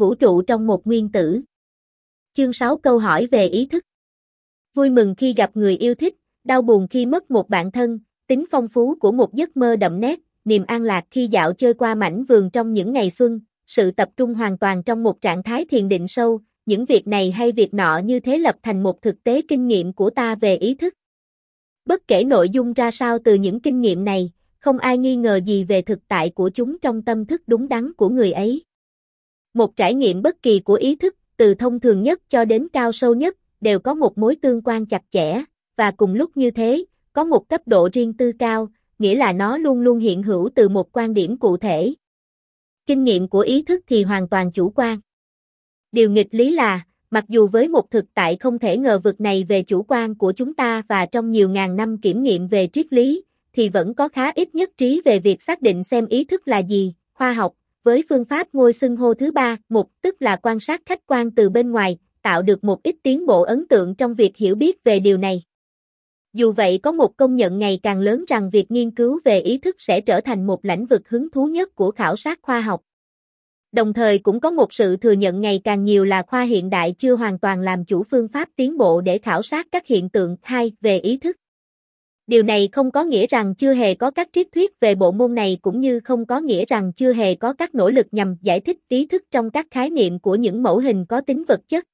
vũ trụ trong một nguyên tử. Chương 6 câu hỏi về ý thức. Vui mừng khi gặp người yêu thích, đau buồn khi mất một bạn thân, tính phong phú của một giấc mơ đậm nét, niềm an lạc khi dạo chơi qua mảnh vườn trong những ngày xuân, sự tập trung hoàn toàn trong một trạng thái thiền định sâu, những việc này hay việc nọ như thế lập thành một thực tế kinh nghiệm của ta về ý thức. Bất kể nội dung ra sao từ những kinh nghiệm này, không ai nghi ngờ gì về thực tại của chúng trong tâm thức đúng đắn của người ấy. Một trải nghiệm bất kỳ của ý thức, từ thông thường nhất cho đến cao sâu nhất, đều có một mối tương quan chặt chẽ, và cùng lúc như thế, có một cấp độ riêng tư cao, nghĩa là nó luôn luôn hiện hữu từ một quan điểm cụ thể. Kinh nghiệm của ý thức thì hoàn toàn chủ quan. Điều nghịch lý là, mặc dù với một thực tại không thể ngờ vực này về chủ quan của chúng ta và trong nhiều ngàn năm kiểm nghiệm về triết lý, thì vẫn có khá ít nhất trí về việc xác định xem ý thức là gì, khoa học, với phương pháp ngôi xưng hô thứ ba, một tức là quan sát khách quan từ bên ngoài, tạo được một ít tiến bộ ấn tượng trong việc hiểu biết về điều này. Dù vậy có một công nhận ngày càng lớn rằng việc nghiên cứu về ý thức sẽ trở thành một lĩnh vực hứng thú nhất của khảo sát khoa học. Đồng thời cũng có một sự thừa nhận ngày càng nhiều là khoa hiện đại chưa hoàn toàn làm chủ phương pháp tiến bộ để khảo sát các hiện tượng hai về ý thức. Điều này không có nghĩa rằng chưa hề có các triết thuyết về bộ môn này cũng như không có nghĩa rằng chưa hề có các nỗ lực nhằm giải thích ý thức trong các khái niệm của những mẫu hình có tính vật chất.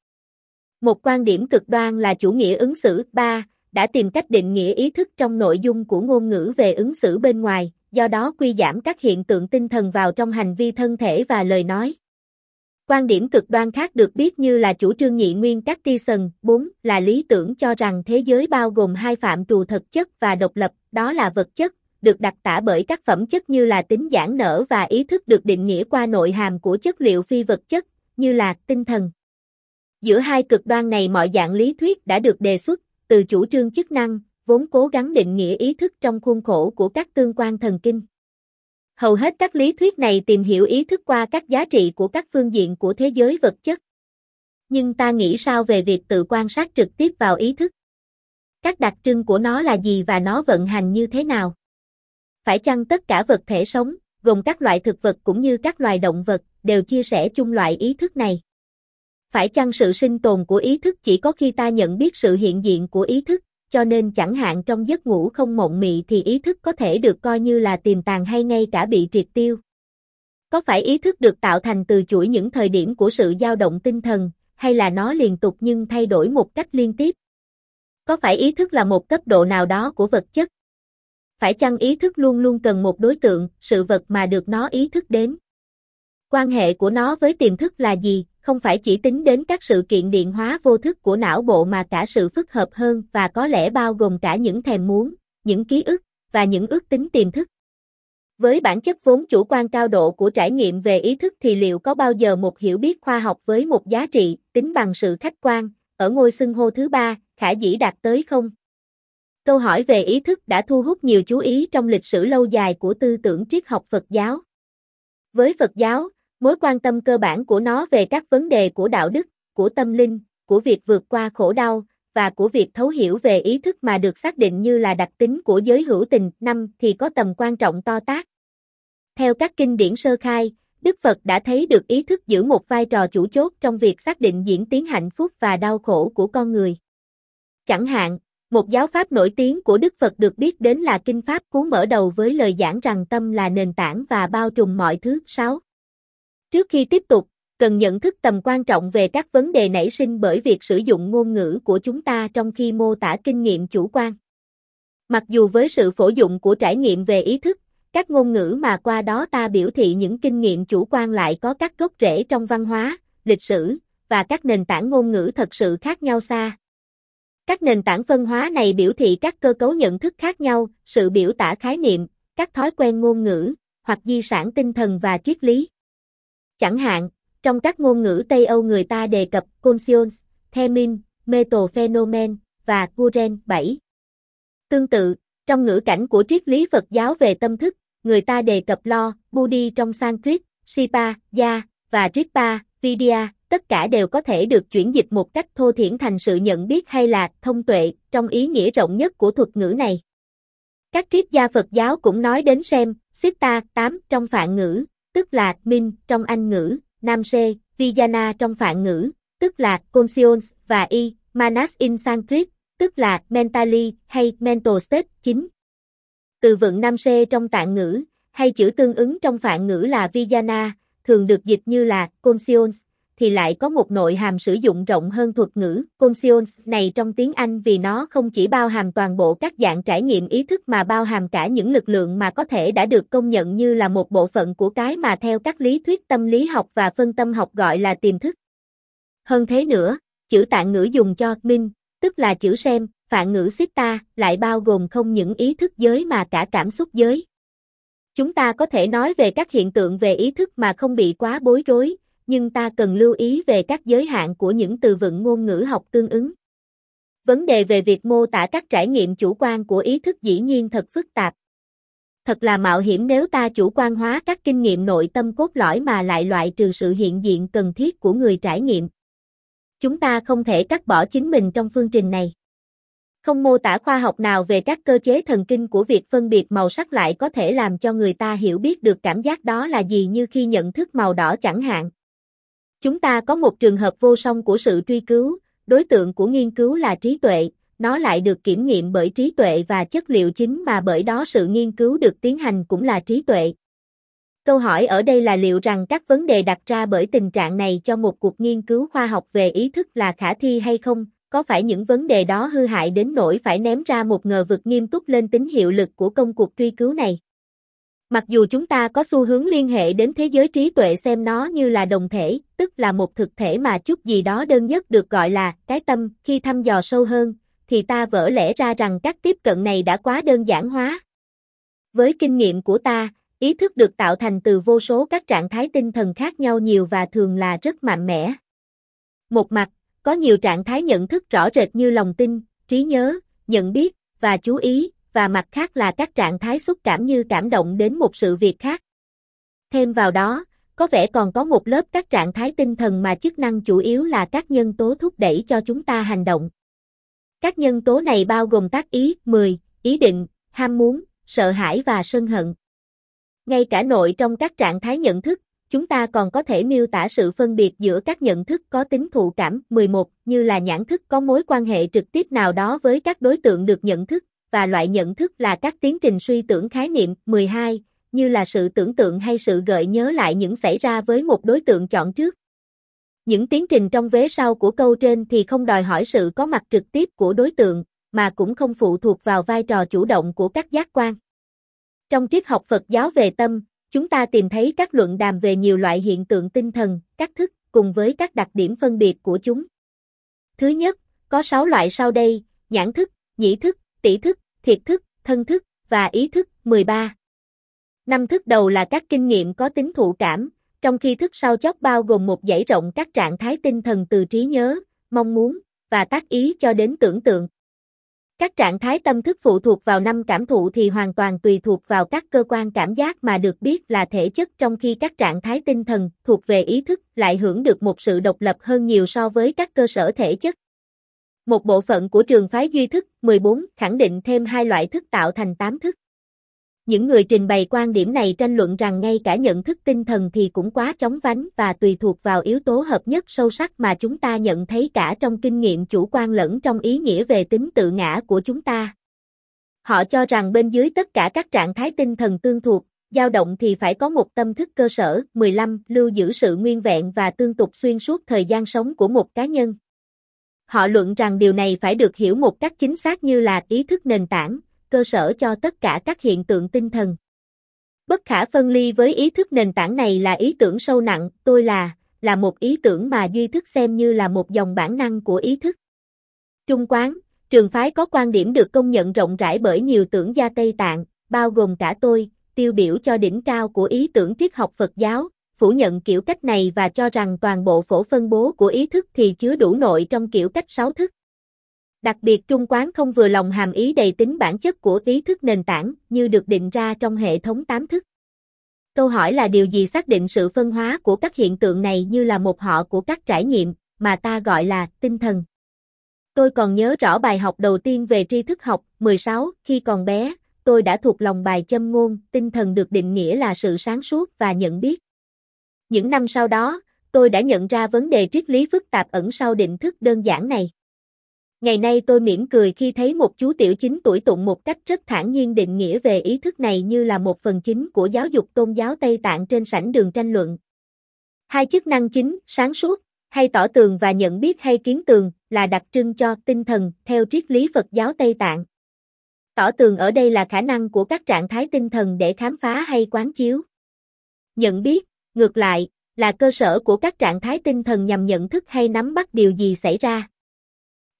Một quan điểm cực đoan là chủ nghĩa ứng xử 3 đã tìm cách định nghĩa ý thức trong nội dung của ngôn ngữ về ứng xử bên ngoài, do đó quy giảm các hiện tượng tinh thần vào trong hành vi thân thể và lời nói. Quan điểm cực đoan khác được biết như là chủ trương nhị nguyên các ti sần, 4 là lý tưởng cho rằng thế giới bao gồm hai phạm trù thực chất và độc lập, đó là vật chất, được đặc tả bởi các phẩm chất như là tính giãn nở và ý thức được định nghĩa qua nội hàm của chất liệu phi vật chất, như là tinh thần. Giữa hai cực đoan này mọi dạng lý thuyết đã được đề xuất, từ chủ trương chức năng, vốn cố gắng định nghĩa ý thức trong khuôn khổ của các tương quan thần kinh. Hầu hết các lý thuyết này tìm hiểu ý thức qua các giá trị của các phương diện của thế giới vật chất. Nhưng ta nghĩ sao về việc tự quan sát trực tiếp vào ý thức? Các đặc trưng của nó là gì và nó vận hành như thế nào? Phải chăng tất cả vật thể sống, gồm các loại thực vật cũng như các loài động vật, đều chia sẻ chung loại ý thức này? Phải chăng sự sinh tồn của ý thức chỉ có khi ta nhận biết sự hiện diện của ý thức, cho nên chẳng hạn trong giấc ngủ không mộng mị thì ý thức có thể được coi như là tiềm tàng hay ngay cả bị triệt tiêu. Có phải ý thức được tạo thành từ chuỗi những thời điểm của sự dao động tinh thần, hay là nó liên tục nhưng thay đổi một cách liên tiếp? Có phải ý thức là một cấp độ nào đó của vật chất? Phải chăng ý thức luôn luôn cần một đối tượng, sự vật mà được nó ý thức đến? Quan hệ của nó với tiềm thức là gì, không phải chỉ tính đến các sự kiện điện hóa vô thức của não bộ mà cả sự phức hợp hơn và có lẽ bao gồm cả những thèm muốn, những ký ức, và những ước tính tiềm thức. Với bản chất vốn chủ quan cao độ của trải nghiệm về ý thức thì liệu có bao giờ một hiểu biết khoa học với một giá trị, tính bằng sự khách quan, ở ngôi xưng hô thứ ba, khả dĩ đạt tới không? Câu hỏi về ý thức đã thu hút nhiều chú ý trong lịch sử lâu dài của tư tưởng triết học Phật giáo. Với Phật giáo, Mối quan tâm cơ bản của nó về các vấn đề của đạo đức, của tâm linh, của việc vượt qua khổ đau, và của việc thấu hiểu về ý thức mà được xác định như là đặc tính của giới hữu tình, năm thì có tầm quan trọng to tác. Theo các kinh điển sơ khai, Đức Phật đã thấy được ý thức giữ một vai trò chủ chốt trong việc xác định diễn tiến hạnh phúc và đau khổ của con người. Chẳng hạn, một giáo pháp nổi tiếng của Đức Phật được biết đến là Kinh Pháp Cú mở đầu với lời giảng rằng tâm là nền tảng và bao trùm mọi thứ. 6. Trước khi tiếp tục, cần nhận thức tầm quan trọng về các vấn đề nảy sinh bởi việc sử dụng ngôn ngữ của chúng ta trong khi mô tả kinh nghiệm chủ quan. Mặc dù với sự phổ dụng của trải nghiệm về ý thức, các ngôn ngữ mà qua đó ta biểu thị những kinh nghiệm chủ quan lại có các gốc rễ trong văn hóa, lịch sử, và các nền tảng ngôn ngữ thật sự khác nhau xa. Các nền tảng phân hóa này biểu thị các cơ cấu nhận thức khác nhau, sự biểu tả khái niệm, các thói quen ngôn ngữ, hoặc di sản tinh thần và triết lý. Chẳng hạn, trong các ngôn ngữ Tây Âu người ta đề cập conscience, themin, metophenomen và Guren 7. Tương tự, trong ngữ cảnh của triết lý Phật giáo về tâm thức, người ta đề cập lo, Budi trong Sanskrit, Sipa, Ya, và Ripa, Vidya, tất cả đều có thể được chuyển dịch một cách thô thiển thành sự nhận biết hay là thông tuệ trong ý nghĩa rộng nhất của thuật ngữ này. Các triết gia Phật giáo cũng nói đến xem, Sitta 8 trong phạn ngữ, tức là min trong Anh ngữ, Nam Sê, Vijana trong phạn ngữ, tức là conscience và y, manas in Sanskrit, tức là mentally hay mental state 9. Từ vựng Nam Sê trong tạng ngữ, hay chữ tương ứng trong phạn ngữ là Vijana, thường được dịch như là conscience, thì lại có một nội hàm sử dụng rộng hơn thuật ngữ conscience này trong tiếng Anh vì nó không chỉ bao hàm toàn bộ các dạng trải nghiệm ý thức mà bao hàm cả những lực lượng mà có thể đã được công nhận như là một bộ phận của cái mà theo các lý thuyết tâm lý học và phân tâm học gọi là tiềm thức. Hơn thế nữa, chữ tạng ngữ dùng cho minh, tức là chữ xem, phản ngữ Sitta, lại bao gồm không những ý thức giới mà cả cảm xúc giới. Chúng ta có thể nói về các hiện tượng về ý thức mà không bị quá bối rối, nhưng ta cần lưu ý về các giới hạn của những từ vựng ngôn ngữ học tương ứng. Vấn đề về việc mô tả các trải nghiệm chủ quan của ý thức dĩ nhiên thật phức tạp. Thật là mạo hiểm nếu ta chủ quan hóa các kinh nghiệm nội tâm cốt lõi mà lại loại trừ sự hiện diện cần thiết của người trải nghiệm. Chúng ta không thể cắt bỏ chính mình trong phương trình này. Không mô tả khoa học nào về các cơ chế thần kinh của việc phân biệt màu sắc lại có thể làm cho người ta hiểu biết được cảm giác đó là gì như khi nhận thức màu đỏ chẳng hạn. Chúng ta có một trường hợp vô song của sự truy cứu, đối tượng của nghiên cứu là trí tuệ, nó lại được kiểm nghiệm bởi trí tuệ và chất liệu chính mà bởi đó sự nghiên cứu được tiến hành cũng là trí tuệ. Câu hỏi ở đây là liệu rằng các vấn đề đặt ra bởi tình trạng này cho một cuộc nghiên cứu khoa học về ý thức là khả thi hay không, có phải những vấn đề đó hư hại đến nỗi phải ném ra một ngờ vực nghiêm túc lên tính hiệu lực của công cuộc truy cứu này? Mặc dù chúng ta có xu hướng liên hệ đến thế giới trí tuệ xem nó như là đồng thể, tức là một thực thể mà chút gì đó đơn nhất được gọi là cái tâm, khi thăm dò sâu hơn, thì ta vỡ lẽ ra rằng các tiếp cận này đã quá đơn giản hóa. Với kinh nghiệm của ta, ý thức được tạo thành từ vô số các trạng thái tinh thần khác nhau nhiều và thường là rất mạnh mẽ. Một mặt, có nhiều trạng thái nhận thức rõ rệt như lòng tin, trí nhớ, nhận biết và chú ý, và mặt khác là các trạng thái xúc cảm như cảm động đến một sự việc khác. Thêm vào đó, có vẻ còn có một lớp các trạng thái tinh thần mà chức năng chủ yếu là các nhân tố thúc đẩy cho chúng ta hành động. Các nhân tố này bao gồm tác ý, 10, ý định, ham muốn, sợ hãi và sân hận. Ngay cả nội trong các trạng thái nhận thức, chúng ta còn có thể miêu tả sự phân biệt giữa các nhận thức có tính thụ cảm 11 như là nhãn thức có mối quan hệ trực tiếp nào đó với các đối tượng được nhận thức, và loại nhận thức là các tiến trình suy tưởng khái niệm 12, như là sự tưởng tượng hay sự gợi nhớ lại những xảy ra với một đối tượng chọn trước. Những tiến trình trong vế sau của câu trên thì không đòi hỏi sự có mặt trực tiếp của đối tượng, mà cũng không phụ thuộc vào vai trò chủ động của các giác quan. Trong triết học Phật giáo về tâm, chúng ta tìm thấy các luận đàm về nhiều loại hiện tượng tinh thần, các thức, cùng với các đặc điểm phân biệt của chúng. Thứ nhất, có 6 loại sau đây, nhãn thức, nhĩ thức, tỷ thức, thiệt thức, thân thức, và ý thức, 13. Năm thức đầu là các kinh nghiệm có tính thụ cảm, trong khi thức sau chót bao gồm một dãy rộng các trạng thái tinh thần từ trí nhớ, mong muốn, và tác ý cho đến tưởng tượng. Các trạng thái tâm thức phụ thuộc vào năm cảm thụ thì hoàn toàn tùy thuộc vào các cơ quan cảm giác mà được biết là thể chất trong khi các trạng thái tinh thần thuộc về ý thức lại hưởng được một sự độc lập hơn nhiều so với các cơ sở thể chất. Một bộ phận của trường phái duy thức 14 khẳng định thêm hai loại thức tạo thành tám thức. Những người trình bày quan điểm này tranh luận rằng ngay cả nhận thức tinh thần thì cũng quá chóng vánh và tùy thuộc vào yếu tố hợp nhất sâu sắc mà chúng ta nhận thấy cả trong kinh nghiệm chủ quan lẫn trong ý nghĩa về tính tự ngã của chúng ta. Họ cho rằng bên dưới tất cả các trạng thái tinh thần tương thuộc, dao động thì phải có một tâm thức cơ sở, 15, lưu giữ sự nguyên vẹn và tương tục xuyên suốt thời gian sống của một cá nhân. Họ luận rằng điều này phải được hiểu một cách chính xác như là ý thức nền tảng, cơ sở cho tất cả các hiện tượng tinh thần. Bất khả phân ly với ý thức nền tảng này là ý tưởng sâu nặng, tôi là, là một ý tưởng mà duy thức xem như là một dòng bản năng của ý thức. Trung quán, trường phái có quan điểm được công nhận rộng rãi bởi nhiều tưởng gia Tây Tạng, bao gồm cả tôi, tiêu biểu cho đỉnh cao của ý tưởng triết học Phật giáo, phủ nhận kiểu cách này và cho rằng toàn bộ phổ phân bố của ý thức thì chứa đủ nội trong kiểu cách sáu thức. Đặc biệt Trung Quán không vừa lòng hàm ý đầy tính bản chất của ý thức nền tảng như được định ra trong hệ thống tám thức. Câu hỏi là điều gì xác định sự phân hóa của các hiện tượng này như là một họ của các trải nghiệm, mà ta gọi là tinh thần. Tôi còn nhớ rõ bài học đầu tiên về tri thức học, 16, khi còn bé, tôi đã thuộc lòng bài châm ngôn, tinh thần được định nghĩa là sự sáng suốt và nhận biết. Những năm sau đó, tôi đã nhận ra vấn đề triết lý phức tạp ẩn sau định thức đơn giản này. Ngày nay tôi mỉm cười khi thấy một chú tiểu 9 tuổi tụng một cách rất thản nhiên định nghĩa về ý thức này như là một phần chính của giáo dục tôn giáo Tây Tạng trên sảnh đường tranh luận. Hai chức năng chính, sáng suốt, hay tỏ tường và nhận biết hay kiến tường, là đặc trưng cho tinh thần theo triết lý Phật giáo Tây Tạng. Tỏ tường ở đây là khả năng của các trạng thái tinh thần để khám phá hay quán chiếu. Nhận biết, ngược lại, là cơ sở của các trạng thái tinh thần nhằm nhận thức hay nắm bắt điều gì xảy ra.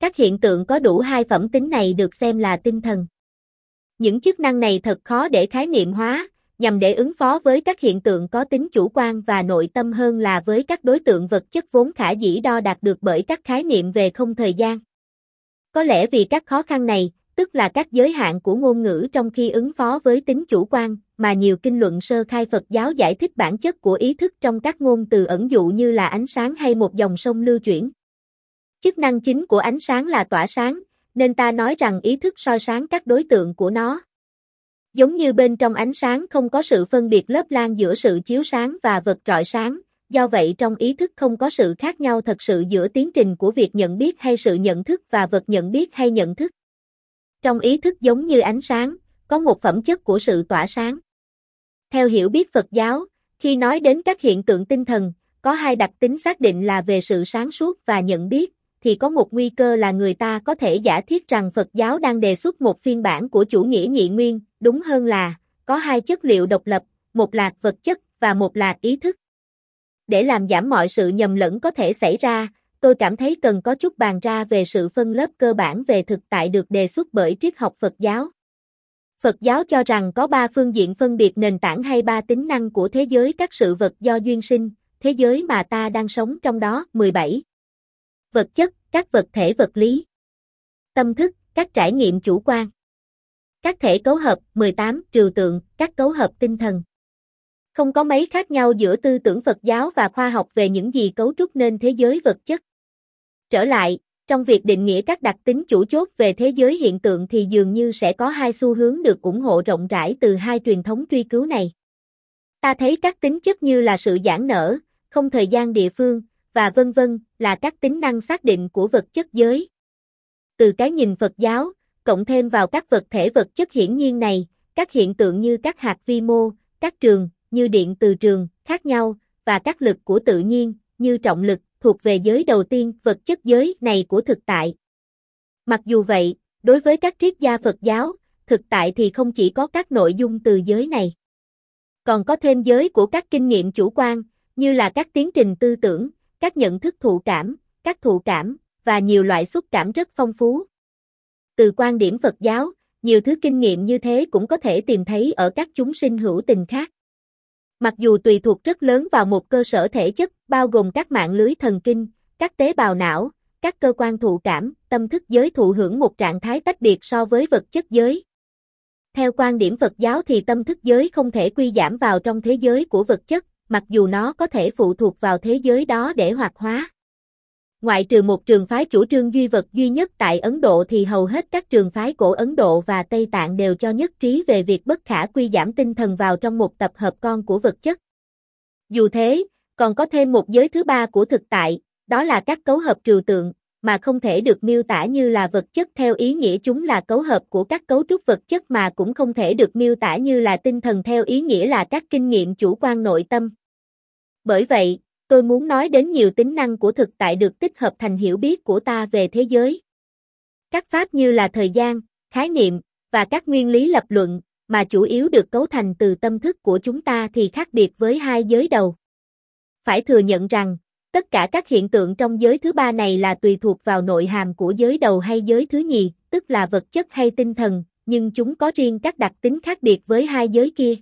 Các hiện tượng có đủ hai phẩm tính này được xem là tinh thần. Những chức năng này thật khó để khái niệm hóa, nhằm để ứng phó với các hiện tượng có tính chủ quan và nội tâm hơn là với các đối tượng vật chất vốn khả dĩ đo đạt được bởi các khái niệm về không thời gian. Có lẽ vì các khó khăn này, tức là các giới hạn của ngôn ngữ trong khi ứng phó với tính chủ quan, mà nhiều kinh luận sơ khai Phật giáo giải thích bản chất của ý thức trong các ngôn từ ẩn dụ như là ánh sáng hay một dòng sông lưu chuyển. Chức năng chính của ánh sáng là tỏa sáng, nên ta nói rằng ý thức soi sáng các đối tượng của nó. Giống như bên trong ánh sáng không có sự phân biệt lớp lan giữa sự chiếu sáng và vật rọi sáng, do vậy trong ý thức không có sự khác nhau thật sự giữa tiến trình của việc nhận biết hay sự nhận thức và vật nhận biết hay nhận thức. Trong ý thức giống như ánh sáng, có một phẩm chất của sự tỏa sáng. Theo hiểu biết Phật giáo, khi nói đến các hiện tượng tinh thần, có hai đặc tính xác định là về sự sáng suốt và nhận biết, thì có một nguy cơ là người ta có thể giả thiết rằng Phật giáo đang đề xuất một phiên bản của chủ nghĩa nhị nguyên, đúng hơn là, có hai chất liệu độc lập, một là vật chất và một là ý thức. Để làm giảm mọi sự nhầm lẫn có thể xảy ra, tôi cảm thấy cần có chút bàn ra về sự phân lớp cơ bản về thực tại được đề xuất bởi triết học Phật giáo. Phật giáo cho rằng có ba phương diện phân biệt nền tảng hay ba tính năng của thế giới các sự vật do duyên sinh, thế giới mà ta đang sống trong đó. 17. Vật chất, các vật thể vật lý. Tâm thức, các trải nghiệm chủ quan. Các thể cấu hợp, 18, trừu tượng, các cấu hợp tinh thần. Không có mấy khác nhau giữa tư tưởng Phật giáo và khoa học về những gì cấu trúc nên thế giới vật chất. Trở lại, trong việc định nghĩa các đặc tính chủ chốt về thế giới hiện tượng thì dường như sẽ có hai xu hướng được ủng hộ rộng rãi từ hai truyền thống truy cứu này. Ta thấy các tính chất như là sự giãn nở, không thời gian địa phương, và vân vân là các tính năng xác định của vật chất giới. Từ cái nhìn Phật giáo, cộng thêm vào các vật thể vật chất hiển nhiên này, các hiện tượng như các hạt vi mô, các trường, như điện từ trường, khác nhau, và các lực của tự nhiên, như trọng lực, thuộc về giới đầu tiên, vật chất giới này của thực tại. Mặc dù vậy, đối với các triết gia Phật giáo, thực tại thì không chỉ có các nội dung từ giới này. Còn có thêm giới của các kinh nghiệm chủ quan, như là các tiến trình tư tưởng, các nhận thức thụ cảm, các thụ cảm, và nhiều loại xúc cảm rất phong phú. Từ quan điểm Phật giáo, nhiều thứ kinh nghiệm như thế cũng có thể tìm thấy ở các chúng sinh hữu tình khác. Mặc dù tùy thuộc rất lớn vào một cơ sở thể chất, bao gồm các mạng lưới thần kinh, các tế bào não, các cơ quan thụ cảm, tâm thức giới thụ hưởng một trạng thái tách biệt so với vật chất giới. Theo quan điểm Phật giáo thì tâm thức giới không thể quy giảm vào trong thế giới của vật chất, mặc dù nó có thể phụ thuộc vào thế giới đó để hoạt hóa. Ngoại trừ một trường phái chủ trương duy vật duy nhất tại Ấn Độ thì hầu hết các trường phái cổ Ấn Độ và Tây Tạng đều cho nhất trí về việc bất khả quy giảm tinh thần vào trong một tập hợp con của vật chất. Dù thế, còn có thêm một giới thứ ba của thực tại, đó là các cấu hợp trừu tượng, mà không thể được miêu tả như là vật chất theo ý nghĩa chúng là cấu hợp của các cấu trúc vật chất mà cũng không thể được miêu tả như là tinh thần theo ý nghĩa là các kinh nghiệm chủ quan nội tâm. Bởi vậy, tôi muốn nói đến nhiều tính năng của thực tại được tích hợp thành hiểu biết của ta về thế giới. Các pháp như là thời gian, khái niệm, và các nguyên lý lập luận, mà chủ yếu được cấu thành từ tâm thức của chúng ta thì khác biệt với hai giới đầu. Phải thừa nhận rằng, tất cả các hiện tượng trong giới thứ ba này là tùy thuộc vào nội hàm của giới đầu hay giới thứ nhì, tức là vật chất hay tinh thần, nhưng chúng có riêng các đặc tính khác biệt với hai giới kia.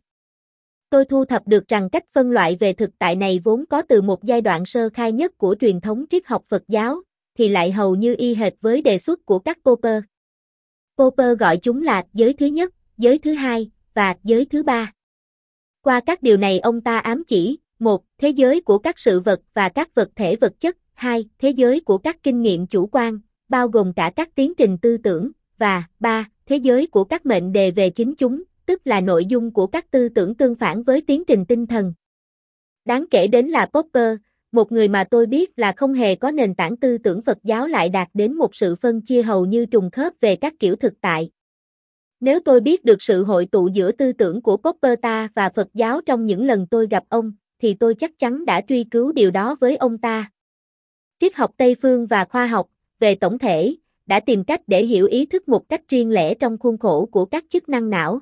Tôi thu thập được rằng cách phân loại về thực tại này vốn có từ một giai đoạn sơ khai nhất của truyền thống triết học Phật giáo, thì lại hầu như y hệt với đề xuất của các Popper. Popper gọi chúng là giới thứ nhất, giới thứ hai, và giới thứ ba. Qua các điều này ông ta ám chỉ, một, Thế giới của các sự vật và các vật thể vật chất, hai, Thế giới của các kinh nghiệm chủ quan, bao gồm cả các tiến trình tư tưởng, và ba, Thế giới của các mệnh đề về chính chúng, tức là nội dung của các tư tưởng tương phản với tiến trình tinh thần. Đáng kể đến là Popper, một người mà tôi biết là không hề có nền tảng tư tưởng Phật giáo lại đạt đến một sự phân chia hầu như trùng khớp về các kiểu thực tại. Nếu tôi biết được sự hội tụ giữa tư tưởng của popper ta và Phật giáo trong những lần tôi gặp ông, thì tôi chắc chắn đã truy cứu điều đó với ông ta. Triết học Tây phương và khoa học, về tổng thể, đã tìm cách để hiểu ý thức một cách riêng lẻ trong khuôn khổ của các chức năng não.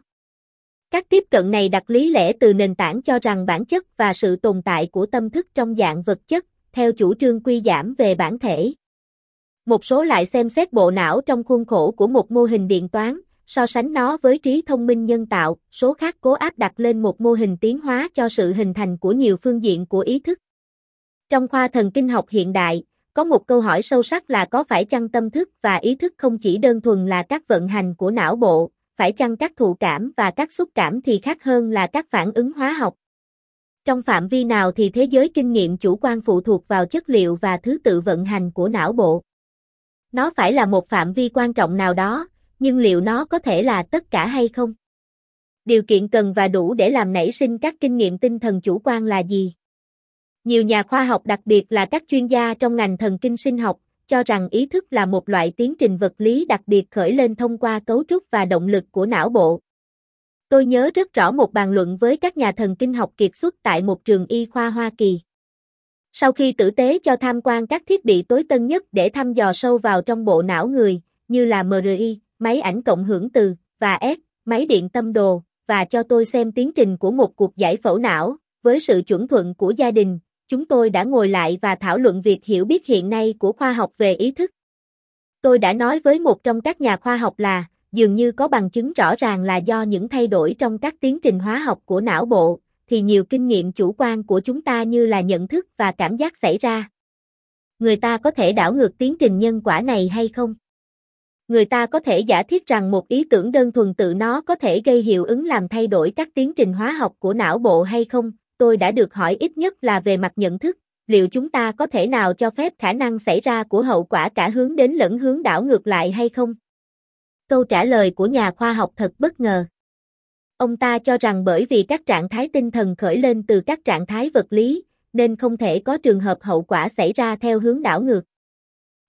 Các tiếp cận này đặt lý lẽ từ nền tảng cho rằng bản chất và sự tồn tại của tâm thức trong dạng vật chất, theo chủ trương quy giảm về bản thể. Một số lại xem xét bộ não trong khuôn khổ của một mô hình điện toán, so sánh nó với trí thông minh nhân tạo, số khác cố áp đặt lên một mô hình tiến hóa cho sự hình thành của nhiều phương diện của ý thức. Trong khoa thần kinh học hiện đại, có một câu hỏi sâu sắc là có phải chăng tâm thức và ý thức không chỉ đơn thuần là các vận hành của não bộ, phải chăng các thụ cảm và các xúc cảm thì khác hơn là các phản ứng hóa học. Trong phạm vi nào thì thế giới kinh nghiệm chủ quan phụ thuộc vào chất liệu và thứ tự vận hành của não bộ. Nó phải là một phạm vi quan trọng nào đó, nhưng liệu nó có thể là tất cả hay không? Điều kiện cần và đủ để làm nảy sinh các kinh nghiệm tinh thần chủ quan là gì? Nhiều nhà khoa học đặc biệt là các chuyên gia trong ngành thần kinh sinh học, cho rằng ý thức là một loại tiến trình vật lý đặc biệt khởi lên thông qua cấu trúc và động lực của não bộ. Tôi nhớ rất rõ một bàn luận với các nhà thần kinh học kiệt xuất tại một trường y khoa Hoa Kỳ. Sau khi tử tế cho tham quan các thiết bị tối tân nhất để thăm dò sâu vào trong bộ não người, như là MRI, máy ảnh cộng hưởng từ, và S, máy điện tâm đồ, và cho tôi xem tiến trình của một cuộc giải phẫu não, với sự chuẩn thuận của gia đình, chúng tôi đã ngồi lại và thảo luận việc hiểu biết hiện nay của khoa học về ý thức. Tôi đã nói với một trong các nhà khoa học là, dường như có bằng chứng rõ ràng là do những thay đổi trong các tiến trình hóa học của não bộ, thì nhiều kinh nghiệm chủ quan của chúng ta như là nhận thức và cảm giác xảy ra. Người ta có thể đảo ngược tiến trình nhân quả này hay không? Người ta có thể giả thiết rằng một ý tưởng đơn thuần tự nó có thể gây hiệu ứng làm thay đổi các tiến trình hóa học của não bộ hay không? Tôi đã được hỏi ít nhất là về mặt nhận thức, liệu chúng ta có thể nào cho phép khả năng xảy ra của hậu quả cả hướng đến lẫn hướng đảo ngược lại hay không? Câu trả lời của nhà khoa học thật bất ngờ. Ông ta cho rằng bởi vì các trạng thái tinh thần khởi lên từ các trạng thái vật lý, nên không thể có trường hợp hậu quả xảy ra theo hướng đảo ngược.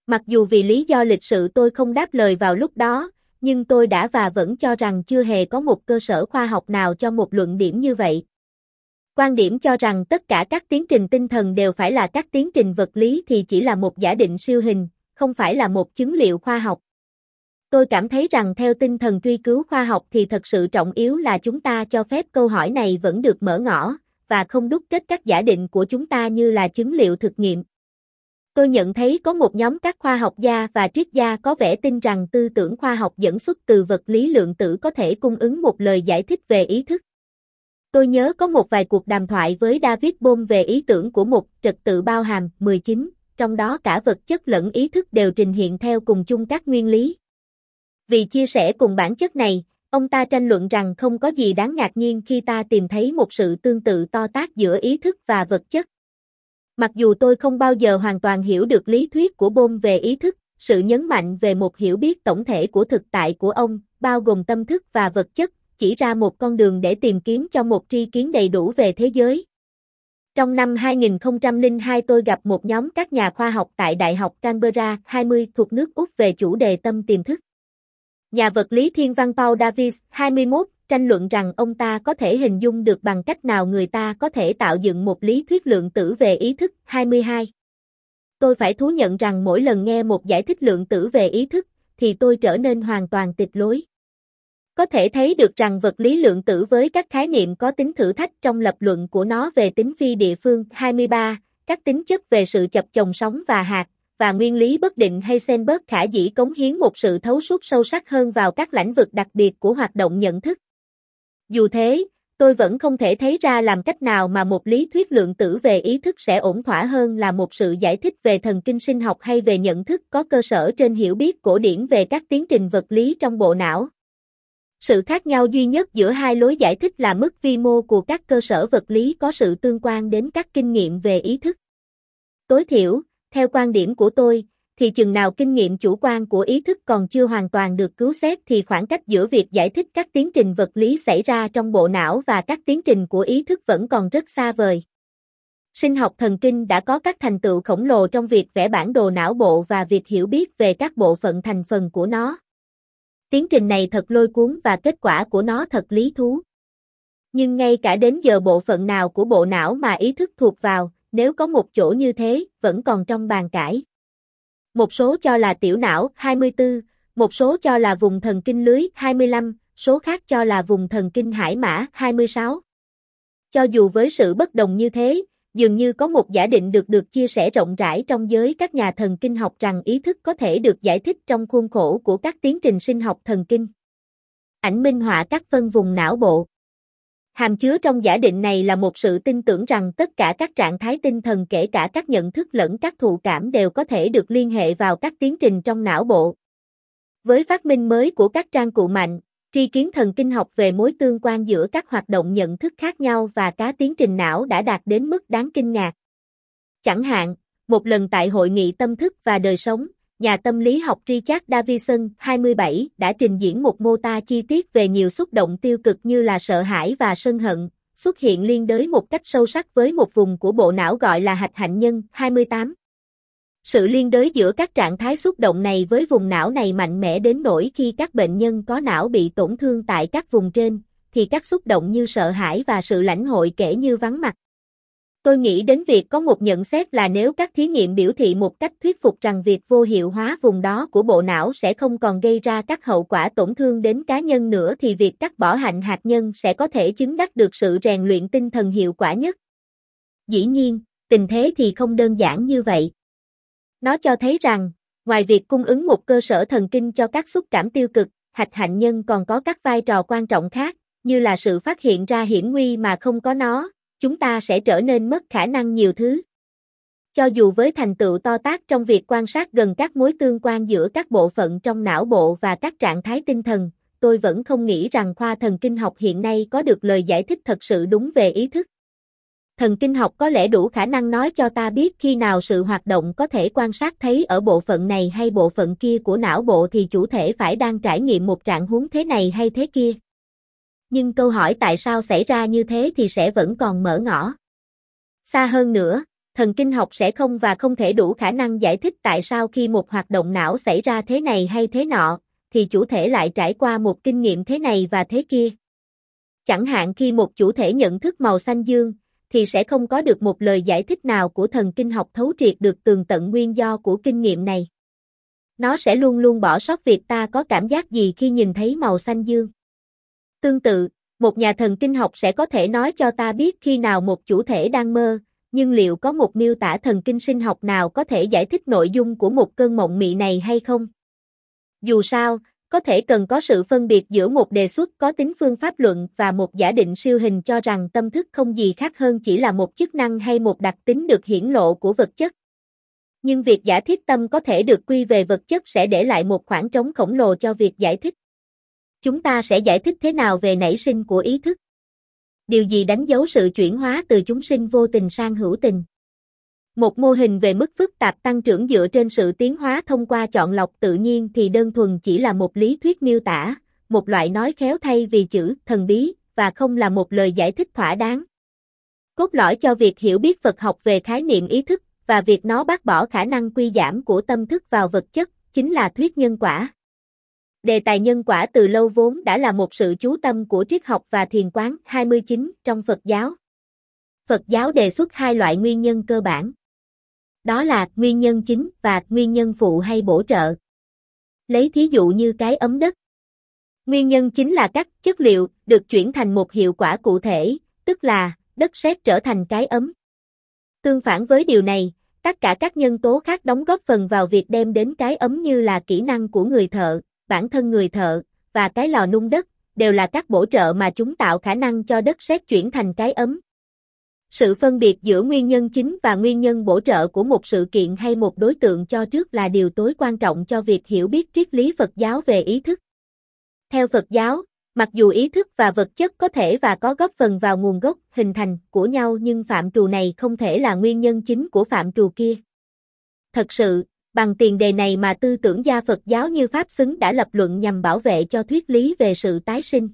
Mặc dù vì lý do lịch sự tôi không đáp lời vào lúc đó, nhưng tôi đã và vẫn cho rằng chưa hề có một cơ sở khoa học nào cho một luận điểm như vậy. Quan điểm cho rằng tất cả các tiến trình tinh thần đều phải là các tiến trình vật lý thì chỉ là một giả định siêu hình, không phải là một chứng liệu khoa học. Tôi cảm thấy rằng theo tinh thần truy cứu khoa học thì thật sự trọng yếu là chúng ta cho phép câu hỏi này vẫn được mở ngỏ, và không đúc kết các giả định của chúng ta như là chứng liệu thực nghiệm. Tôi nhận thấy có một nhóm các khoa học gia và triết gia có vẻ tin rằng tư tưởng khoa học dẫn xuất từ vật lý lượng tử có thể cung ứng một lời giải thích về ý thức. Tôi nhớ có một vài cuộc đàm thoại với David Bohm về ý tưởng của một trật tự bao hàm 19, trong đó cả vật chất lẫn ý thức đều trình hiện theo cùng chung các nguyên lý. Vì chia sẻ cùng bản chất này, ông ta tranh luận rằng không có gì đáng ngạc nhiên khi ta tìm thấy một sự tương tự to tác giữa ý thức và vật chất. Mặc dù tôi không bao giờ hoàn toàn hiểu được lý thuyết của Bohm về ý thức, sự nhấn mạnh về một hiểu biết tổng thể của thực tại của ông, bao gồm tâm thức và vật chất, chỉ ra một con đường để tìm kiếm cho một tri kiến đầy đủ về thế giới. Trong năm 2002 tôi gặp một nhóm các nhà khoa học tại Đại học Canberra 20 thuộc nước Úc về chủ đề tâm tiềm thức. Nhà vật lý thiên văn Paul Davis 21 tranh luận rằng ông ta có thể hình dung được bằng cách nào người ta có thể tạo dựng một lý thuyết lượng tử về ý thức 22. Tôi phải thú nhận rằng mỗi lần nghe một giải thích lượng tử về ý thức, thì tôi trở nên hoàn toàn tịch lối. Có thể thấy được rằng vật lý lượng tử với các khái niệm có tính thử thách trong lập luận của nó về tính phi địa phương 23, các tính chất về sự chập chồng sóng và hạt, và nguyên lý bất định hay Heisenberg khả dĩ cống hiến một sự thấu suốt sâu sắc hơn vào các lĩnh vực đặc biệt của hoạt động nhận thức. Dù thế, tôi vẫn không thể thấy ra làm cách nào mà một lý thuyết lượng tử về ý thức sẽ ổn thỏa hơn là một sự giải thích về thần kinh sinh học hay về nhận thức có cơ sở trên hiểu biết cổ điển về các tiến trình vật lý trong bộ não. Sự khác nhau duy nhất giữa hai lối giải thích là mức vi mô của các cơ sở vật lý có sự tương quan đến các kinh nghiệm về ý thức. Tối thiểu, theo quan điểm của tôi, thì chừng nào kinh nghiệm chủ quan của ý thức còn chưa hoàn toàn được cứu xét thì khoảng cách giữa việc giải thích các tiến trình vật lý xảy ra trong bộ não và các tiến trình của ý thức vẫn còn rất xa vời. Sinh học thần kinh đã có các thành tựu khổng lồ trong việc vẽ bản đồ não bộ và việc hiểu biết về các bộ phận thành phần của nó. Tiến trình này thật lôi cuốn và kết quả của nó thật lý thú. Nhưng ngay cả đến giờ bộ phận nào của bộ não mà ý thức thuộc vào, nếu có một chỗ như thế, vẫn còn trong bàn cãi. Một số cho là tiểu não 24, một số cho là vùng thần kinh lưới 25, số khác cho là vùng thần kinh hải mã 26. Cho dù với sự bất đồng như thế, dường như có một giả định được được chia sẻ rộng rãi trong giới các nhà thần kinh học rằng ý thức có thể được giải thích trong khuôn khổ của các tiến trình sinh học thần kinh. Ảnh minh họa các phân vùng não bộ Hàm chứa trong giả định này là một sự tin tưởng rằng tất cả các trạng thái tinh thần kể cả các nhận thức lẫn các thụ cảm đều có thể được liên hệ vào các tiến trình trong não bộ. Với phát minh mới của các trang cụ mạnh, tri kiến thần kinh học về mối tương quan giữa các hoạt động nhận thức khác nhau và cá tiến trình não đã đạt đến mức đáng kinh ngạc. Chẳng hạn, một lần tại hội nghị tâm thức và đời sống, nhà tâm lý học Richard Davison, 27, đã trình diễn một mô tả chi tiết về nhiều xúc động tiêu cực như là sợ hãi và sân hận, xuất hiện liên đới một cách sâu sắc với một vùng của bộ não gọi là hạch hạnh nhân, 28. Sự liên đới giữa các trạng thái xúc động này với vùng não này mạnh mẽ đến nỗi khi các bệnh nhân có não bị tổn thương tại các vùng trên, thì các xúc động như sợ hãi và sự lãnh hội kể như vắng mặt. Tôi nghĩ đến việc có một nhận xét là nếu các thí nghiệm biểu thị một cách thuyết phục rằng việc vô hiệu hóa vùng đó của bộ não sẽ không còn gây ra các hậu quả tổn thương đến cá nhân nữa thì việc cắt bỏ hạnh hạt nhân sẽ có thể chứng đắc được sự rèn luyện tinh thần hiệu quả nhất. Dĩ nhiên, tình thế thì không đơn giản như vậy. Nó cho thấy rằng, ngoài việc cung ứng một cơ sở thần kinh cho các xúc cảm tiêu cực, hạch hạnh nhân còn có các vai trò quan trọng khác, như là sự phát hiện ra hiểm nguy mà không có nó, chúng ta sẽ trở nên mất khả năng nhiều thứ. Cho dù với thành tựu to tác trong việc quan sát gần các mối tương quan giữa các bộ phận trong não bộ và các trạng thái tinh thần, tôi vẫn không nghĩ rằng khoa thần kinh học hiện nay có được lời giải thích thật sự đúng về ý thức. Thần kinh học có lẽ đủ khả năng nói cho ta biết khi nào sự hoạt động có thể quan sát thấy ở bộ phận này hay bộ phận kia của não bộ thì chủ thể phải đang trải nghiệm một trạng huống thế này hay thế kia nhưng câu hỏi tại sao xảy ra như thế thì sẽ vẫn còn mở ngỏ. Xa hơn nữa, thần kinh học sẽ không và không thể đủ khả năng giải thích tại sao khi một hoạt động não xảy ra thế này hay thế nọ, thì chủ thể lại trải qua một kinh nghiệm thế này và thế kia. Chẳng hạn khi một chủ thể nhận thức màu xanh dương, thì sẽ không có được một lời giải thích nào của thần kinh học thấu triệt được tường tận nguyên do của kinh nghiệm này. Nó sẽ luôn luôn bỏ sót việc ta có cảm giác gì khi nhìn thấy màu xanh dương. Tương tự, một nhà thần kinh học sẽ có thể nói cho ta biết khi nào một chủ thể đang mơ, nhưng liệu có một miêu tả thần kinh sinh học nào có thể giải thích nội dung của một cơn mộng mị này hay không? Dù sao, có thể cần có sự phân biệt giữa một đề xuất có tính phương pháp luận và một giả định siêu hình cho rằng tâm thức không gì khác hơn chỉ là một chức năng hay một đặc tính được hiển lộ của vật chất. Nhưng việc giả thiết tâm có thể được quy về vật chất sẽ để lại một khoảng trống khổng lồ cho việc giải thích. Chúng ta sẽ giải thích thế nào về nảy sinh của ý thức? Điều gì đánh dấu sự chuyển hóa từ chúng sinh vô tình sang hữu tình? Một mô hình về mức phức tạp tăng trưởng dựa trên sự tiến hóa thông qua chọn lọc tự nhiên thì đơn thuần chỉ là một lý thuyết miêu tả, một loại nói khéo thay vì chữ thần bí và không là một lời giải thích thỏa đáng. Cốt lõi cho việc hiểu biết Phật học về khái niệm ý thức và việc nó bác bỏ khả năng quy giảm của tâm thức vào vật chất chính là thuyết nhân quả. Đề tài nhân quả từ lâu vốn đã là một sự chú tâm của triết học và thiền quán 29 trong Phật giáo. Phật giáo đề xuất hai loại nguyên nhân cơ bản. Đó là nguyên nhân chính và nguyên nhân phụ hay bổ trợ. Lấy thí dụ như cái ấm đất. Nguyên nhân chính là các chất liệu được chuyển thành một hiệu quả cụ thể, tức là đất sét trở thành cái ấm. Tương phản với điều này, tất cả các nhân tố khác đóng góp phần vào việc đem đến cái ấm như là kỹ năng của người thợ, bản thân người thợ, và cái lò nung đất, đều là các bổ trợ mà chúng tạo khả năng cho đất sét chuyển thành cái ấm. Sự phân biệt giữa nguyên nhân chính và nguyên nhân bổ trợ của một sự kiện hay một đối tượng cho trước là điều tối quan trọng cho việc hiểu biết triết lý Phật giáo về ý thức. Theo Phật giáo, mặc dù ý thức và vật chất có thể và có góp phần vào nguồn gốc, hình thành của nhau nhưng phạm trù này không thể là nguyên nhân chính của phạm trù kia. Thật sự, Bằng tiền đề này mà tư tưởng gia Phật giáo như Pháp xứng đã lập luận nhằm bảo vệ cho thuyết lý về sự tái sinh.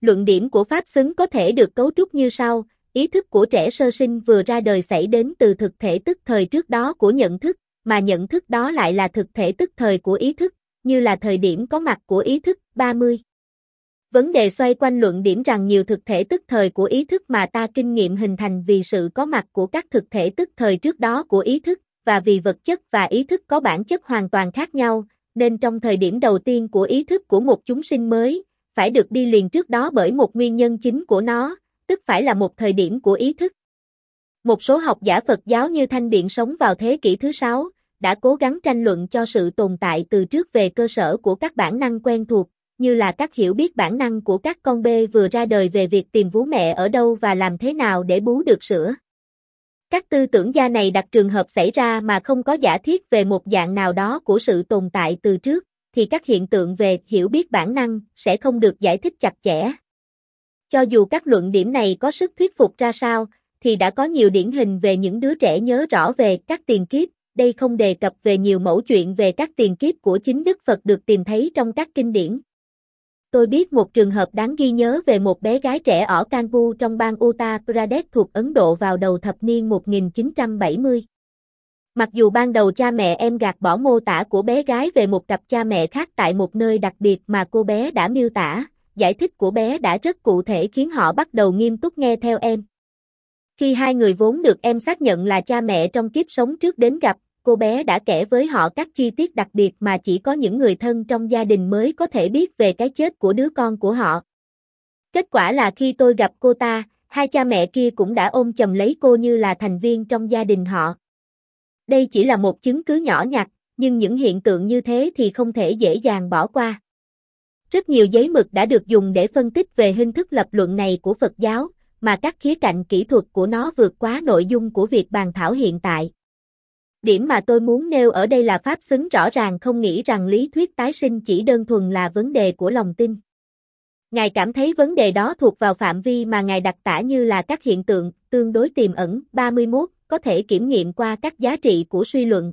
Luận điểm của Pháp xứng có thể được cấu trúc như sau, ý thức của trẻ sơ sinh vừa ra đời xảy đến từ thực thể tức thời trước đó của nhận thức, mà nhận thức đó lại là thực thể tức thời của ý thức, như là thời điểm có mặt của ý thức 30. Vấn đề xoay quanh luận điểm rằng nhiều thực thể tức thời của ý thức mà ta kinh nghiệm hình thành vì sự có mặt của các thực thể tức thời trước đó của ý thức, và vì vật chất và ý thức có bản chất hoàn toàn khác nhau, nên trong thời điểm đầu tiên của ý thức của một chúng sinh mới, phải được đi liền trước đó bởi một nguyên nhân chính của nó, tức phải là một thời điểm của ý thức. Một số học giả Phật giáo như Thanh Điện sống vào thế kỷ thứ sáu, đã cố gắng tranh luận cho sự tồn tại từ trước về cơ sở của các bản năng quen thuộc, như là các hiểu biết bản năng của các con bê vừa ra đời về việc tìm vú mẹ ở đâu và làm thế nào để bú được sữa. Các tư tưởng gia này đặt trường hợp xảy ra mà không có giả thiết về một dạng nào đó của sự tồn tại từ trước, thì các hiện tượng về hiểu biết bản năng sẽ không được giải thích chặt chẽ. Cho dù các luận điểm này có sức thuyết phục ra sao, thì đã có nhiều điển hình về những đứa trẻ nhớ rõ về các tiền kiếp, đây không đề cập về nhiều mẫu chuyện về các tiền kiếp của chính Đức Phật được tìm thấy trong các kinh điển. Tôi biết một trường hợp đáng ghi nhớ về một bé gái trẻ ở Kanpur trong bang Uttar Pradesh thuộc Ấn Độ vào đầu thập niên 1970. Mặc dù ban đầu cha mẹ em gạt bỏ mô tả của bé gái về một cặp cha mẹ khác tại một nơi đặc biệt mà cô bé đã miêu tả, giải thích của bé đã rất cụ thể khiến họ bắt đầu nghiêm túc nghe theo em. Khi hai người vốn được em xác nhận là cha mẹ trong kiếp sống trước đến gặp, cô bé đã kể với họ các chi tiết đặc biệt mà chỉ có những người thân trong gia đình mới có thể biết về cái chết của đứa con của họ. Kết quả là khi tôi gặp cô ta, hai cha mẹ kia cũng đã ôm chầm lấy cô như là thành viên trong gia đình họ. Đây chỉ là một chứng cứ nhỏ nhặt, nhưng những hiện tượng như thế thì không thể dễ dàng bỏ qua. Rất nhiều giấy mực đã được dùng để phân tích về hình thức lập luận này của Phật giáo, mà các khía cạnh kỹ thuật của nó vượt quá nội dung của việc bàn thảo hiện tại. Điểm mà tôi muốn nêu ở đây là Pháp xứng rõ ràng không nghĩ rằng lý thuyết tái sinh chỉ đơn thuần là vấn đề của lòng tin. Ngài cảm thấy vấn đề đó thuộc vào phạm vi mà Ngài đặt tả như là các hiện tượng, tương đối tiềm ẩn, 31, có thể kiểm nghiệm qua các giá trị của suy luận.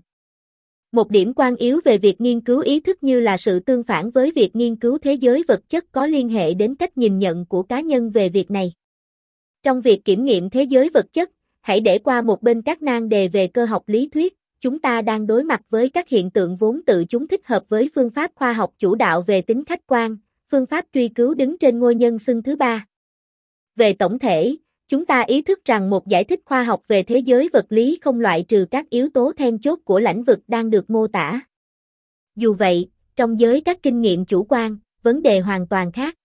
Một điểm quan yếu về việc nghiên cứu ý thức như là sự tương phản với việc nghiên cứu thế giới vật chất có liên hệ đến cách nhìn nhận của cá nhân về việc này. Trong việc kiểm nghiệm thế giới vật chất, hãy để qua một bên các nan đề về cơ học lý thuyết, chúng ta đang đối mặt với các hiện tượng vốn tự chúng thích hợp với phương pháp khoa học chủ đạo về tính khách quan, phương pháp truy cứu đứng trên ngôi nhân xưng thứ ba. Về tổng thể, chúng ta ý thức rằng một giải thích khoa học về thế giới vật lý không loại trừ các yếu tố then chốt của lãnh vực đang được mô tả. Dù vậy, trong giới các kinh nghiệm chủ quan, vấn đề hoàn toàn khác.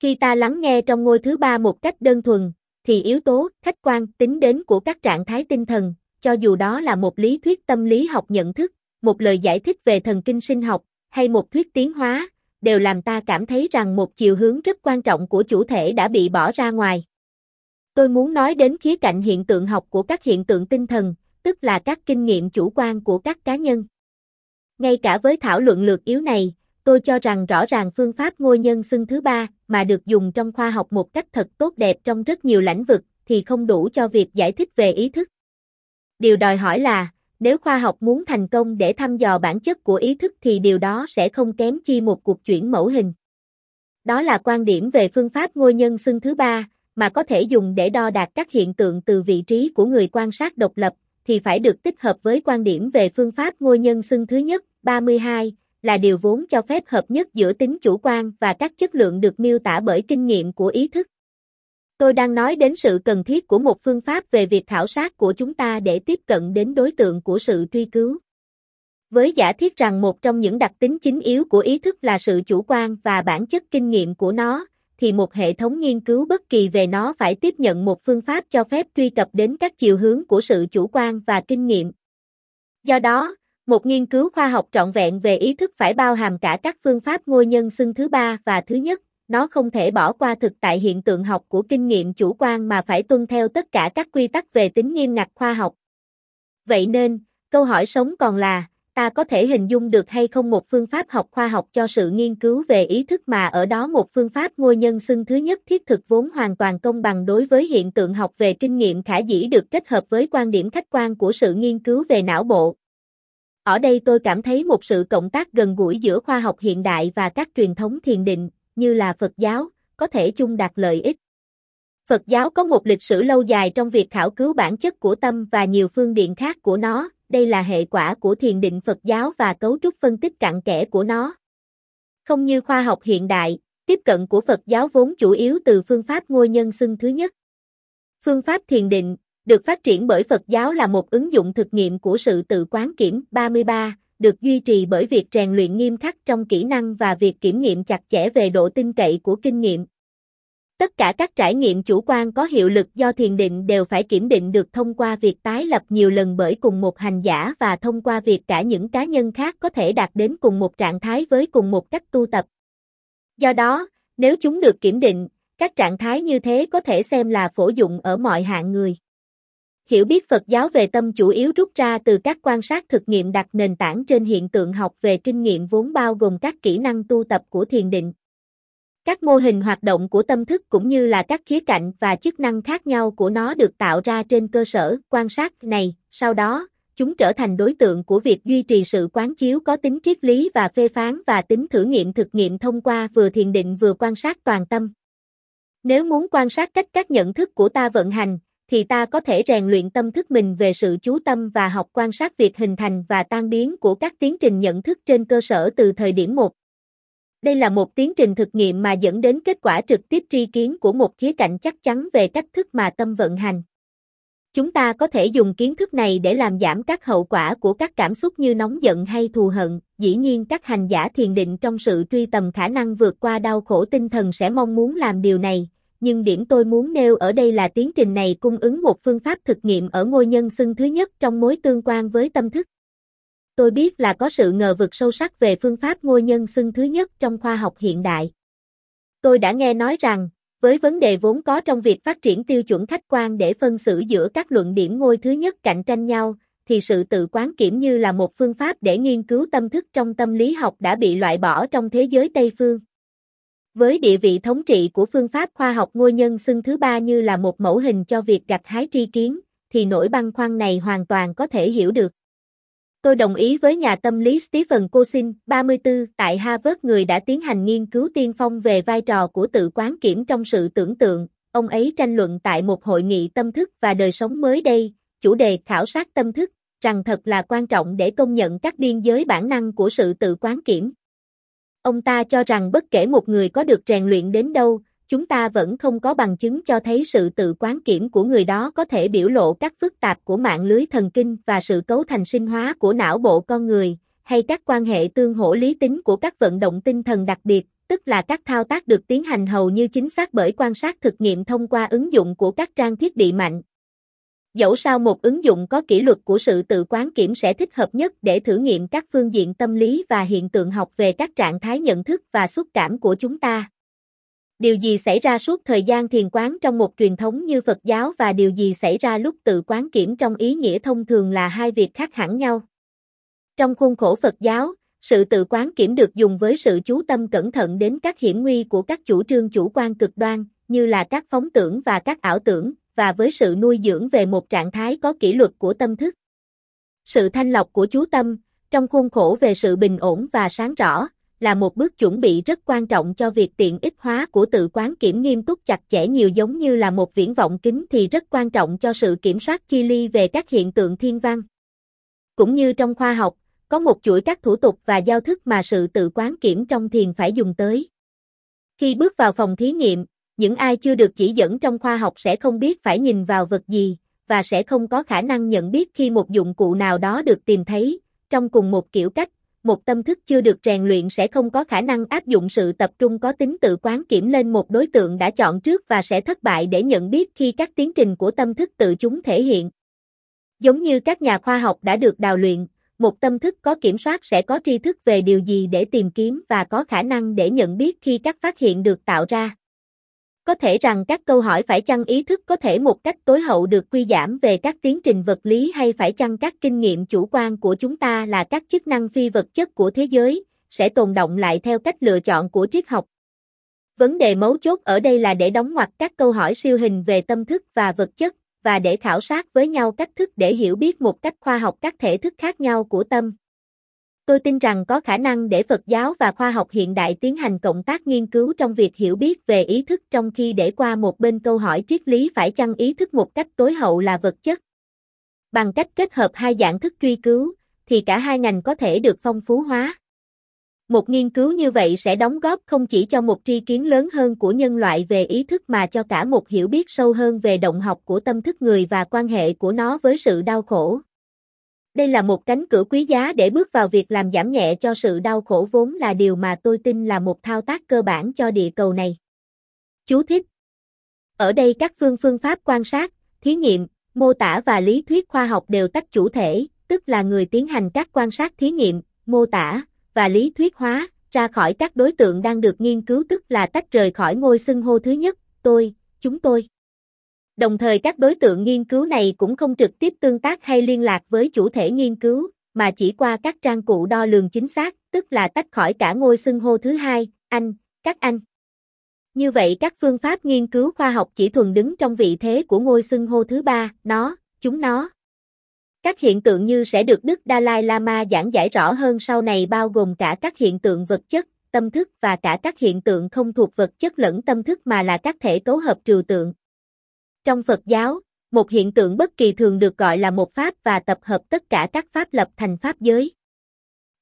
Khi ta lắng nghe trong ngôi thứ ba một cách đơn thuần, thì yếu tố khách quan tính đến của các trạng thái tinh thần, cho dù đó là một lý thuyết tâm lý học nhận thức, một lời giải thích về thần kinh sinh học, hay một thuyết tiến hóa, đều làm ta cảm thấy rằng một chiều hướng rất quan trọng của chủ thể đã bị bỏ ra ngoài. Tôi muốn nói đến khía cạnh hiện tượng học của các hiện tượng tinh thần, tức là các kinh nghiệm chủ quan của các cá nhân. Ngay cả với thảo luận lược yếu này, tôi cho rằng rõ ràng phương pháp ngôi nhân xưng thứ ba mà được dùng trong khoa học một cách thật tốt đẹp trong rất nhiều lĩnh vực thì không đủ cho việc giải thích về ý thức. Điều đòi hỏi là, nếu khoa học muốn thành công để thăm dò bản chất của ý thức thì điều đó sẽ không kém chi một cuộc chuyển mẫu hình. Đó là quan điểm về phương pháp ngôi nhân xưng thứ ba, mà có thể dùng để đo đạt các hiện tượng từ vị trí của người quan sát độc lập, thì phải được tích hợp với quan điểm về phương pháp ngôi nhân xưng thứ nhất, 32, là điều vốn cho phép hợp nhất giữa tính chủ quan và các chất lượng được miêu tả bởi kinh nghiệm của ý thức. Tôi đang nói đến sự cần thiết của một phương pháp về việc khảo sát của chúng ta để tiếp cận đến đối tượng của sự truy cứu. Với giả thiết rằng một trong những đặc tính chính yếu của ý thức là sự chủ quan và bản chất kinh nghiệm của nó, thì một hệ thống nghiên cứu bất kỳ về nó phải tiếp nhận một phương pháp cho phép truy cập đến các chiều hướng của sự chủ quan và kinh nghiệm. Do đó, một nghiên cứu khoa học trọn vẹn về ý thức phải bao hàm cả các phương pháp ngôi nhân xưng thứ ba và thứ nhất, nó không thể bỏ qua thực tại hiện tượng học của kinh nghiệm chủ quan mà phải tuân theo tất cả các quy tắc về tính nghiêm ngặt khoa học. Vậy nên, câu hỏi sống còn là, ta có thể hình dung được hay không một phương pháp học khoa học cho sự nghiên cứu về ý thức mà ở đó một phương pháp ngôi nhân xưng thứ nhất thiết thực vốn hoàn toàn công bằng đối với hiện tượng học về kinh nghiệm khả dĩ được kết hợp với quan điểm khách quan của sự nghiên cứu về não bộ. Ở đây tôi cảm thấy một sự cộng tác gần gũi giữa khoa học hiện đại và các truyền thống thiền định, như là Phật giáo, có thể chung đạt lợi ích. Phật giáo có một lịch sử lâu dài trong việc khảo cứu bản chất của tâm và nhiều phương diện khác của nó, đây là hệ quả của thiền định Phật giáo và cấu trúc phân tích cặn kẽ của nó. Không như khoa học hiện đại, tiếp cận của Phật giáo vốn chủ yếu từ phương pháp ngôi nhân xưng thứ nhất. Phương pháp thiền định, được phát triển bởi Phật giáo là một ứng dụng thực nghiệm của sự tự quán kiểm 33, được duy trì bởi việc rèn luyện nghiêm khắc trong kỹ năng và việc kiểm nghiệm chặt chẽ về độ tin cậy của kinh nghiệm. Tất cả các trải nghiệm chủ quan có hiệu lực do thiền định đều phải kiểm định được thông qua việc tái lập nhiều lần bởi cùng một hành giả và thông qua việc cả những cá nhân khác có thể đạt đến cùng một trạng thái với cùng một cách tu tập. Do đó, nếu chúng được kiểm định, các trạng thái như thế có thể xem là phổ dụng ở mọi hạng người. Hiểu biết Phật giáo về tâm chủ yếu rút ra từ các quan sát thực nghiệm đặt nền tảng trên hiện tượng học về kinh nghiệm vốn bao gồm các kỹ năng tu tập của thiền định. Các mô hình hoạt động của tâm thức cũng như là các khía cạnh và chức năng khác nhau của nó được tạo ra trên cơ sở quan sát này, sau đó, chúng trở thành đối tượng của việc duy trì sự quán chiếu có tính triết lý và phê phán và tính thử nghiệm thực nghiệm thông qua vừa thiền định vừa quan sát toàn tâm. Nếu muốn quan sát cách các nhận thức của ta vận hành, thì ta có thể rèn luyện tâm thức mình về sự chú tâm và học quan sát việc hình thành và tan biến của các tiến trình nhận thức trên cơ sở từ thời điểm 1. Đây là một tiến trình thực nghiệm mà dẫn đến kết quả trực tiếp tri kiến của một khía cạnh chắc chắn về cách thức mà tâm vận hành. Chúng ta có thể dùng kiến thức này để làm giảm các hậu quả của các cảm xúc như nóng giận hay thù hận. Dĩ nhiên các hành giả thiền định trong sự truy tầm khả năng vượt qua đau khổ tinh thần sẽ mong muốn làm điều này, nhưng điểm tôi muốn nêu ở đây là tiến trình này cung ứng một phương pháp thực nghiệm ở ngôi nhân xưng thứ nhất trong mối tương quan với tâm thức. Tôi biết là có sự ngờ vực sâu sắc về phương pháp ngôi nhân xưng thứ nhất trong khoa học hiện đại. Tôi đã nghe nói rằng, với vấn đề vốn có trong việc phát triển tiêu chuẩn khách quan để phân xử giữa các luận điểm ngôi thứ nhất cạnh tranh nhau, thì sự tự quán kiểm như là một phương pháp để nghiên cứu tâm thức trong tâm lý học đã bị loại bỏ trong thế giới Tây phương. Với địa vị thống trị của phương pháp khoa học ngôi nhân xưng thứ ba như là một mẫu hình cho việc gặt hái tri kiến, thì nỗi băn khoăn này hoàn toàn có thể hiểu được. Tôi đồng ý với nhà tâm lý Stephen Cosin, 34, tại Harvard người đã tiến hành nghiên cứu tiên phong về vai trò của tự quán kiểm trong sự tưởng tượng. Ông ấy tranh luận tại một hội nghị tâm thức và đời sống mới đây, chủ đề khảo sát tâm thức, rằng thật là quan trọng để công nhận các biên giới bản năng của sự tự quán kiểm. Ông ta cho rằng bất kể một người có được rèn luyện đến đâu, chúng ta vẫn không có bằng chứng cho thấy sự tự quán kiểm của người đó có thể biểu lộ các phức tạp của mạng lưới thần kinh và sự cấu thành sinh hóa của não bộ con người, hay các quan hệ tương hỗ lý tính của các vận động tinh thần đặc biệt, tức là các thao tác được tiến hành hầu như chính xác bởi quan sát thực nghiệm thông qua ứng dụng của các trang thiết bị mạnh. Dẫu sao một ứng dụng có kỷ luật của sự tự quán kiểm sẽ thích hợp nhất để thử nghiệm các phương diện tâm lý và hiện tượng học về các trạng thái nhận thức và xúc cảm của chúng ta. Điều gì xảy ra suốt thời gian thiền quán trong một truyền thống như Phật giáo và điều gì xảy ra lúc tự quán kiểm trong ý nghĩa thông thường là hai việc khác hẳn nhau. Trong khuôn khổ Phật giáo, sự tự quán kiểm được dùng với sự chú tâm cẩn thận đến các hiểm nguy của các chủ trương chủ quan cực đoan, như là các phóng tưởng và các ảo tưởng, và với sự nuôi dưỡng về một trạng thái có kỷ luật của tâm thức. Sự thanh lọc của chú tâm, trong khuôn khổ về sự bình ổn và sáng rõ, là một bước chuẩn bị rất quan trọng cho việc tiện ích hóa của tự quán kiểm nghiêm túc chặt chẽ nhiều giống như là một viễn vọng kính thì rất quan trọng cho sự kiểm soát chi ly về các hiện tượng thiên văn. Cũng như trong khoa học, có một chuỗi các thủ tục và giao thức mà sự tự quán kiểm trong thiền phải dùng tới. Khi bước vào phòng thí nghiệm, những ai chưa được chỉ dẫn trong khoa học sẽ không biết phải nhìn vào vật gì, và sẽ không có khả năng nhận biết khi một dụng cụ nào đó được tìm thấy, trong cùng một kiểu cách, một tâm thức chưa được rèn luyện sẽ không có khả năng áp dụng sự tập trung có tính tự quán kiểm lên một đối tượng đã chọn trước và sẽ thất bại để nhận biết khi các tiến trình của tâm thức tự chúng thể hiện. Giống như các nhà khoa học đã được đào luyện, một tâm thức có kiểm soát sẽ có tri thức về điều gì để tìm kiếm và có khả năng để nhận biết khi các phát hiện được tạo ra. Có thể rằng các câu hỏi phải chăng ý thức có thể một cách tối hậu được quy giảm về các tiến trình vật lý hay phải chăng các kinh nghiệm chủ quan của chúng ta là các chức năng phi vật chất của thế giới, sẽ tồn động lại theo cách lựa chọn của triết học. Vấn đề mấu chốt ở đây là để đóng ngoặc các câu hỏi siêu hình về tâm thức và vật chất, và để khảo sát với nhau cách thức để hiểu biết một cách khoa học các thể thức khác nhau của tâm. Tôi tin rằng có khả năng để Phật giáo và khoa học hiện đại tiến hành cộng tác nghiên cứu trong việc hiểu biết về ý thức trong khi để qua một bên câu hỏi triết lý phải chăng ý thức một cách tối hậu là vật chất. Bằng cách kết hợp hai dạng thức truy cứu, thì cả hai ngành có thể được phong phú hóa. Một nghiên cứu như vậy sẽ đóng góp không chỉ cho một tri kiến lớn hơn của nhân loại về ý thức mà cho cả một hiểu biết sâu hơn về động học của tâm thức người và quan hệ của nó với sự đau khổ. Đây là một cánh cửa quý giá để bước vào việc làm giảm nhẹ cho sự đau khổ vốn là điều mà tôi tin là một thao tác cơ bản cho địa cầu này. Chú thích Ở đây các phương phương pháp quan sát, thí nghiệm, mô tả và lý thuyết khoa học đều tách chủ thể, tức là người tiến hành các quan sát thí nghiệm, mô tả, và lý thuyết hóa, ra khỏi các đối tượng đang được nghiên cứu tức là tách rời khỏi ngôi xưng hô thứ nhất, tôi, chúng tôi. Đồng thời các đối tượng nghiên cứu này cũng không trực tiếp tương tác hay liên lạc với chủ thể nghiên cứu, mà chỉ qua các trang cụ đo lường chính xác, tức là tách khỏi cả ngôi xưng hô thứ hai, anh, các anh. Như vậy các phương pháp nghiên cứu khoa học chỉ thuần đứng trong vị thế của ngôi xưng hô thứ ba, nó, chúng nó. Các hiện tượng như sẽ được Đức Dalai Lama giảng giải rõ hơn sau này bao gồm cả các hiện tượng vật chất, tâm thức và cả các hiện tượng không thuộc vật chất lẫn tâm thức mà là các thể cấu hợp trừu tượng. Trong Phật giáo, một hiện tượng bất kỳ thường được gọi là một pháp và tập hợp tất cả các pháp lập thành pháp giới.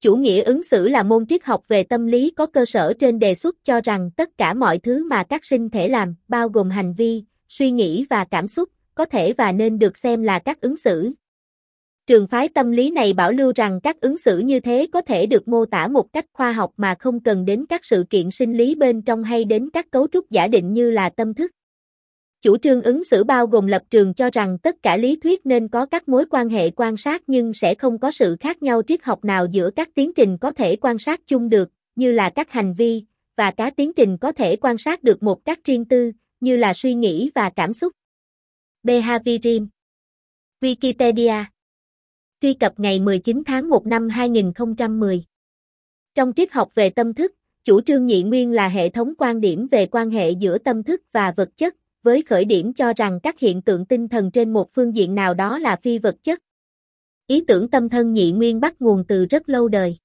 Chủ nghĩa ứng xử là môn triết học về tâm lý có cơ sở trên đề xuất cho rằng tất cả mọi thứ mà các sinh thể làm, bao gồm hành vi, suy nghĩ và cảm xúc, có thể và nên được xem là các ứng xử. Trường phái tâm lý này bảo lưu rằng các ứng xử như thế có thể được mô tả một cách khoa học mà không cần đến các sự kiện sinh lý bên trong hay đến các cấu trúc giả định như là tâm thức. Chủ trương ứng xử bao gồm lập trường cho rằng tất cả lý thuyết nên có các mối quan hệ quan sát nhưng sẽ không có sự khác nhau triết học nào giữa các tiến trình có thể quan sát chung được, như là các hành vi, và các tiến trình có thể quan sát được một cách riêng tư, như là suy nghĩ và cảm xúc. Behaviorism Wikipedia Truy cập ngày 19 tháng 1 năm 2010 Trong triết học về tâm thức, chủ trương nhị nguyên là hệ thống quan điểm về quan hệ giữa tâm thức và vật chất, với khởi điểm cho rằng các hiện tượng tinh thần trên một phương diện nào đó là phi vật chất. Ý tưởng tâm thân nhị nguyên bắt nguồn từ rất lâu đời.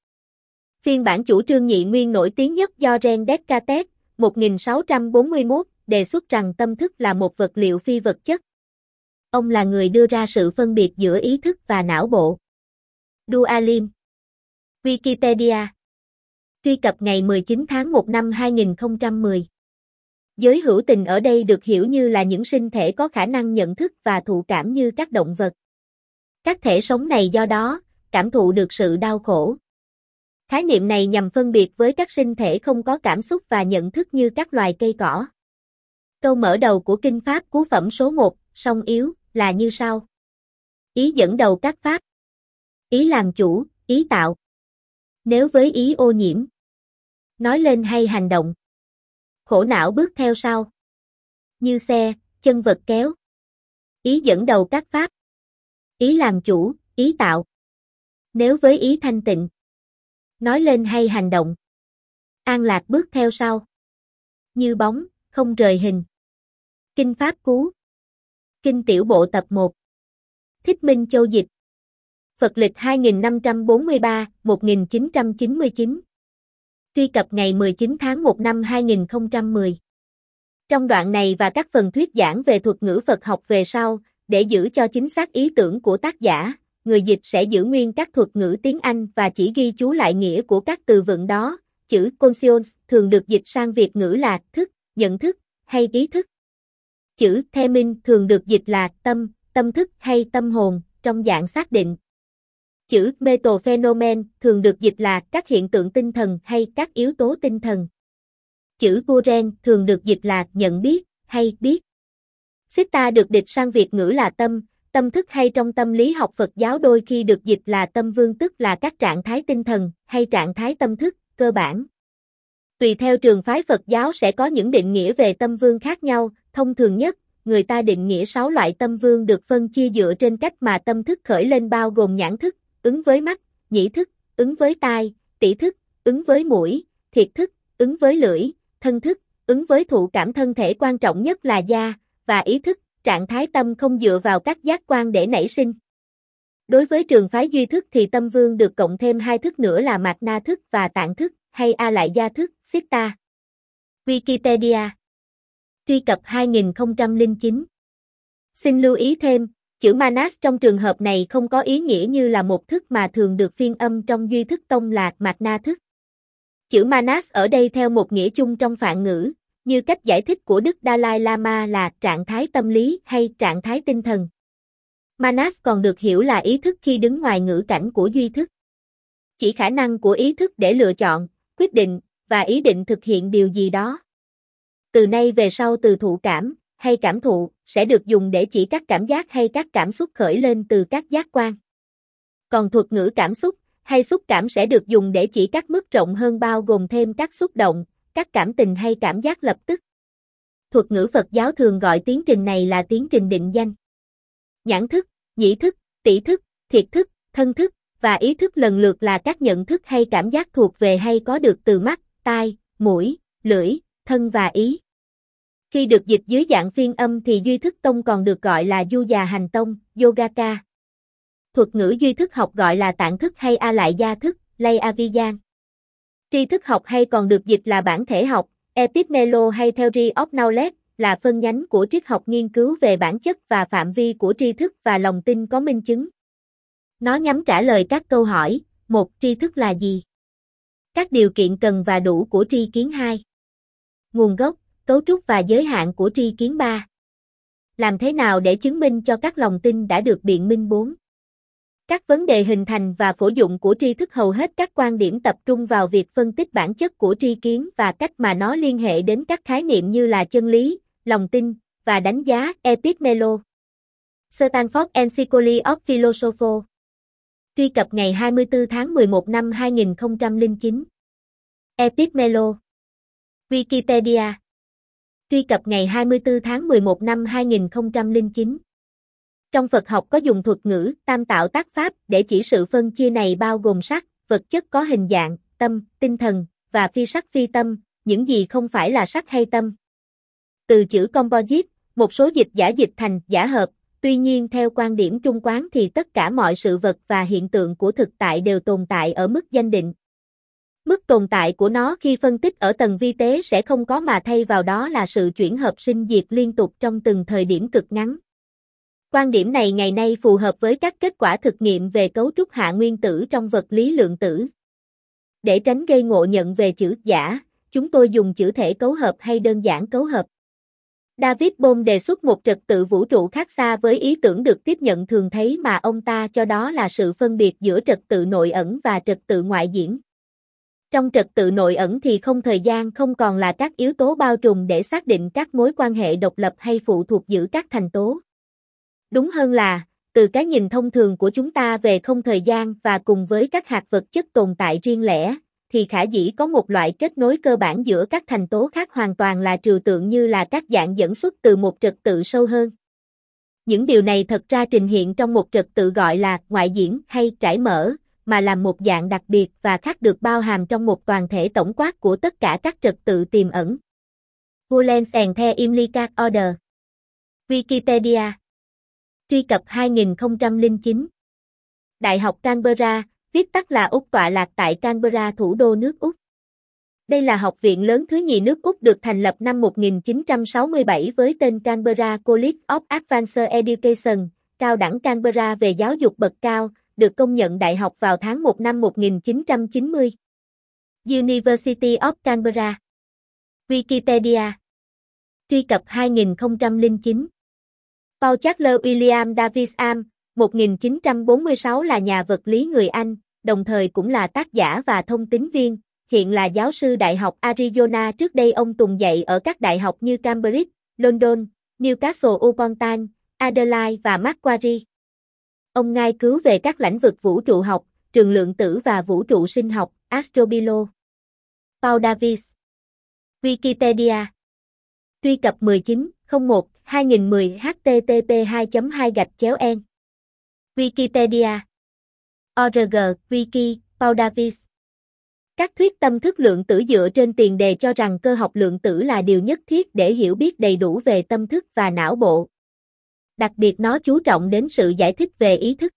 Phiên bản chủ trương nhị nguyên nổi tiếng nhất do Ren Descartes, 1641, đề xuất rằng tâm thức là một vật liệu phi vật chất. Ông là người đưa ra sự phân biệt giữa ý thức và não bộ. Dualim Wikipedia Truy cập ngày 19 tháng 1 năm 2010 Giới hữu tình ở đây được hiểu như là những sinh thể có khả năng nhận thức và thụ cảm như các động vật. Các thể sống này do đó, cảm thụ được sự đau khổ. Khái niệm này nhằm phân biệt với các sinh thể không có cảm xúc và nhận thức như các loài cây cỏ. Câu mở đầu của Kinh Pháp Cú Phẩm số 1, song yếu, là như sau. Ý dẫn đầu các Pháp. Ý làm chủ, ý tạo. Nếu với ý ô nhiễm. Nói lên hay hành động khổ não bước theo sau. Như xe, chân vật kéo. Ý dẫn đầu các pháp. Ý làm chủ, ý tạo. Nếu với ý thanh tịnh. Nói lên hay hành động. An lạc bước theo sau. Như bóng, không rời hình. Kinh Pháp Cú. Kinh Tiểu Bộ Tập 1. Thích Minh Châu Dịch. Phật lịch 2543, 1999 truy cập ngày 19 tháng 1 năm 2010. Trong đoạn này và các phần thuyết giảng về thuật ngữ Phật học về sau, để giữ cho chính xác ý tưởng của tác giả, người dịch sẽ giữ nguyên các thuật ngữ tiếng Anh và chỉ ghi chú lại nghĩa của các từ vựng đó. Chữ conscience thường được dịch sang Việt ngữ là thức, nhận thức hay ý thức. Chữ themin thường được dịch là tâm, tâm thức hay tâm hồn trong dạng xác định. Chữ metophenomen thường được dịch là các hiện tượng tinh thần hay các yếu tố tinh thần. Chữ Buren thường được dịch là nhận biết hay biết. Sitta được dịch sang Việt ngữ là tâm, tâm thức hay trong tâm lý học Phật giáo đôi khi được dịch là tâm vương tức là các trạng thái tinh thần hay trạng thái tâm thức, cơ bản. Tùy theo trường phái Phật giáo sẽ có những định nghĩa về tâm vương khác nhau, thông thường nhất, người ta định nghĩa 6 loại tâm vương được phân chia dựa trên cách mà tâm thức khởi lên bao gồm nhãn thức, ứng với mắt, nhĩ thức, ứng với tai, tỷ thức, ứng với mũi, thiệt thức, ứng với lưỡi, thân thức, ứng với thụ cảm thân thể quan trọng nhất là da, và ý thức, trạng thái tâm không dựa vào các giác quan để nảy sinh. Đối với trường phái duy thức thì tâm vương được cộng thêm hai thức nữa là mạt na thức và tạng thức, hay a lại gia thức, Sitta. Wikipedia Truy cập 2009 Xin lưu ý thêm, chữ Manas trong trường hợp này không có ý nghĩa như là một thức mà thường được phiên âm trong duy thức tông là mạt na thức. Chữ Manas ở đây theo một nghĩa chung trong phạn ngữ, như cách giải thích của Đức Dalai Lama là trạng thái tâm lý hay trạng thái tinh thần. Manas còn được hiểu là ý thức khi đứng ngoài ngữ cảnh của duy thức. Chỉ khả năng của ý thức để lựa chọn, quyết định, và ý định thực hiện điều gì đó. Từ nay về sau từ thụ cảm, hay cảm thụ, sẽ được dùng để chỉ các cảm giác hay các cảm xúc khởi lên từ các giác quan. Còn thuật ngữ cảm xúc, hay xúc cảm sẽ được dùng để chỉ các mức rộng hơn bao gồm thêm các xúc động, các cảm tình hay cảm giác lập tức. Thuật ngữ Phật giáo thường gọi tiến trình này là tiến trình định danh. Nhãn thức, nhĩ thức, tỷ thức, thiệt thức, thân thức, và ý thức lần lượt là các nhận thức hay cảm giác thuộc về hay có được từ mắt, tai, mũi, lưỡi, thân và ý. Khi được dịch dưới dạng phiên âm thì duy thức tông còn được gọi là du già hành tông, yogaka. Thuật ngữ duy thức học gọi là tạng thức hay a lại gia thức, lay avijan. Tri thức học hay còn được dịch là bản thể học, epistemolo hay theory of knowledge, là phân nhánh của triết học nghiên cứu về bản chất và phạm vi của tri thức và lòng tin có minh chứng. Nó nhắm trả lời các câu hỏi, một tri thức là gì? Các điều kiện cần và đủ của tri kiến hai. Nguồn gốc, cấu trúc và giới hạn của tri kiến 3. Làm thế nào để chứng minh cho các lòng tin đã được biện minh 4. Các vấn đề hình thành và phổ dụng của tri thức hầu hết các quan điểm tập trung vào việc phân tích bản chất của tri kiến và cách mà nó liên hệ đến các khái niệm như là chân lý, lòng tin và đánh giá epistemolo. Stanford Encyclopedia of Philosophy Truy cập ngày 24 tháng 11 năm 2009 Epistemolo Wikipedia Truy cập ngày 24 tháng 11 năm 2009 Trong Phật học có dùng thuật ngữ tam tạo tác pháp để chỉ sự phân chia này bao gồm sắc, vật chất có hình dạng, tâm, tinh thần, và phi sắc phi tâm, những gì không phải là sắc hay tâm. Từ chữ composite, một số dịch giả dịch thành giả hợp, tuy nhiên theo quan điểm trung quán thì tất cả mọi sự vật và hiện tượng của thực tại đều tồn tại ở mức danh định. Mức tồn tại của nó khi phân tích ở tầng vi tế sẽ không có mà thay vào đó là sự chuyển hợp sinh diệt liên tục trong từng thời điểm cực ngắn. Quan điểm này ngày nay phù hợp với các kết quả thực nghiệm về cấu trúc hạ nguyên tử trong vật lý lượng tử. Để tránh gây ngộ nhận về chữ giả, chúng tôi dùng chữ thể cấu hợp hay đơn giản cấu hợp. David Bohm đề xuất một trật tự vũ trụ khác xa với ý tưởng được tiếp nhận thường thấy mà ông ta cho đó là sự phân biệt giữa trật tự nội ẩn và trật tự ngoại diễn. Trong trật tự nội ẩn thì không thời gian không còn là các yếu tố bao trùm để xác định các mối quan hệ độc lập hay phụ thuộc giữa các thành tố. Đúng hơn là, từ cái nhìn thông thường của chúng ta về không thời gian và cùng với các hạt vật chất tồn tại riêng lẻ, thì khả dĩ có một loại kết nối cơ bản giữa các thành tố khác hoàn toàn là trừu tượng như là các dạng dẫn xuất từ một trật tự sâu hơn. Những điều này thật ra trình hiện trong một trật tự gọi là ngoại diễn hay trải mở, mà làm một dạng đặc biệt và khác được bao hàm trong một toàn thể tổng quát của tất cả các trật tự tiềm ẩn. Volens and the Implicat Order Wikipedia Truy cập 2009 Đại học Canberra, viết tắt là Úc tọa lạc tại Canberra thủ đô nước Úc. Đây là học viện lớn thứ nhì nước Úc được thành lập năm 1967 với tên Canberra College of Advanced Education, cao đẳng Canberra về giáo dục bậc cao, được công nhận đại học vào tháng 1 năm 1990. University of Canberra Wikipedia Truy cập 2009 Paul Charles William Davis Am, 1946 là nhà vật lý người Anh, đồng thời cũng là tác giả và thông tín viên, hiện là giáo sư Đại học Arizona trước đây ông tùng dạy ở các đại học như Cambridge, London, Newcastle upon Tyne, Adelaide và Macquarie. Ông ngai cứu về các lĩnh vực vũ trụ học, trường lượng tử và vũ trụ sinh học, Astrobilo. Paul Davis. Wikipedia. Truy cập 19 01 2010 http 2 2 gạch chéo en. Wikipedia. Org, Wiki, Paul Davis. Các thuyết tâm thức lượng tử dựa trên tiền đề cho rằng cơ học lượng tử là điều nhất thiết để hiểu biết đầy đủ về tâm thức và não bộ. Đặc biệt nó chú trọng đến sự giải thích về ý thức.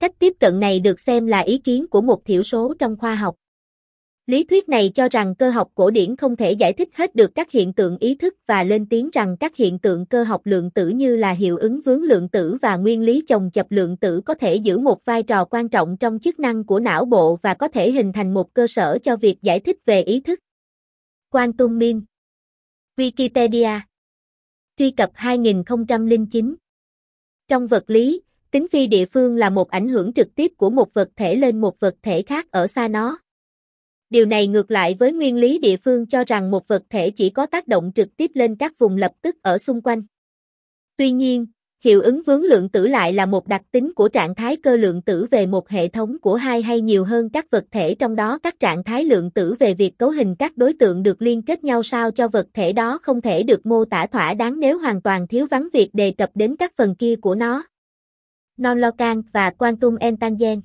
Cách tiếp cận này được xem là ý kiến của một thiểu số trong khoa học. Lý thuyết này cho rằng cơ học cổ điển không thể giải thích hết được các hiện tượng ý thức và lên tiếng rằng các hiện tượng cơ học lượng tử như là hiệu ứng vướng lượng tử và nguyên lý chồng chập lượng tử có thể giữ một vai trò quan trọng trong chức năng của não bộ và có thể hình thành một cơ sở cho việc giải thích về ý thức. Quantum Min Wikipedia Truy cập 2009 Trong vật lý, tính phi địa phương là một ảnh hưởng trực tiếp của một vật thể lên một vật thể khác ở xa nó. Điều này ngược lại với nguyên lý địa phương cho rằng một vật thể chỉ có tác động trực tiếp lên các vùng lập tức ở xung quanh. Tuy nhiên, hiệu ứng vướng lượng tử lại là một đặc tính của trạng thái cơ lượng tử về một hệ thống của hai hay nhiều hơn các vật thể trong đó các trạng thái lượng tử về việc cấu hình các đối tượng được liên kết nhau sao cho vật thể đó không thể được mô tả thỏa đáng nếu hoàn toàn thiếu vắng việc đề cập đến các phần kia của nó. Non-Locan và Quantum Entangent.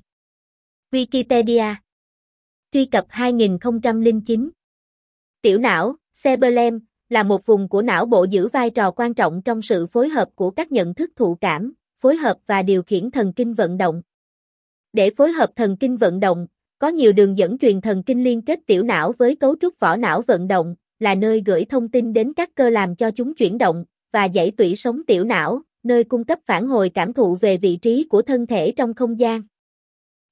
Wikipedia. Truy cập 2009 Tiểu não, cerebellum, là một vùng của não bộ giữ vai trò quan trọng trong sự phối hợp của các nhận thức thụ cảm, phối hợp và điều khiển thần kinh vận động. Để phối hợp thần kinh vận động, có nhiều đường dẫn truyền thần kinh liên kết tiểu não với cấu trúc vỏ não vận động, là nơi gửi thông tin đến các cơ làm cho chúng chuyển động, và dãy tủy sống tiểu não, nơi cung cấp phản hồi cảm thụ về vị trí của thân thể trong không gian.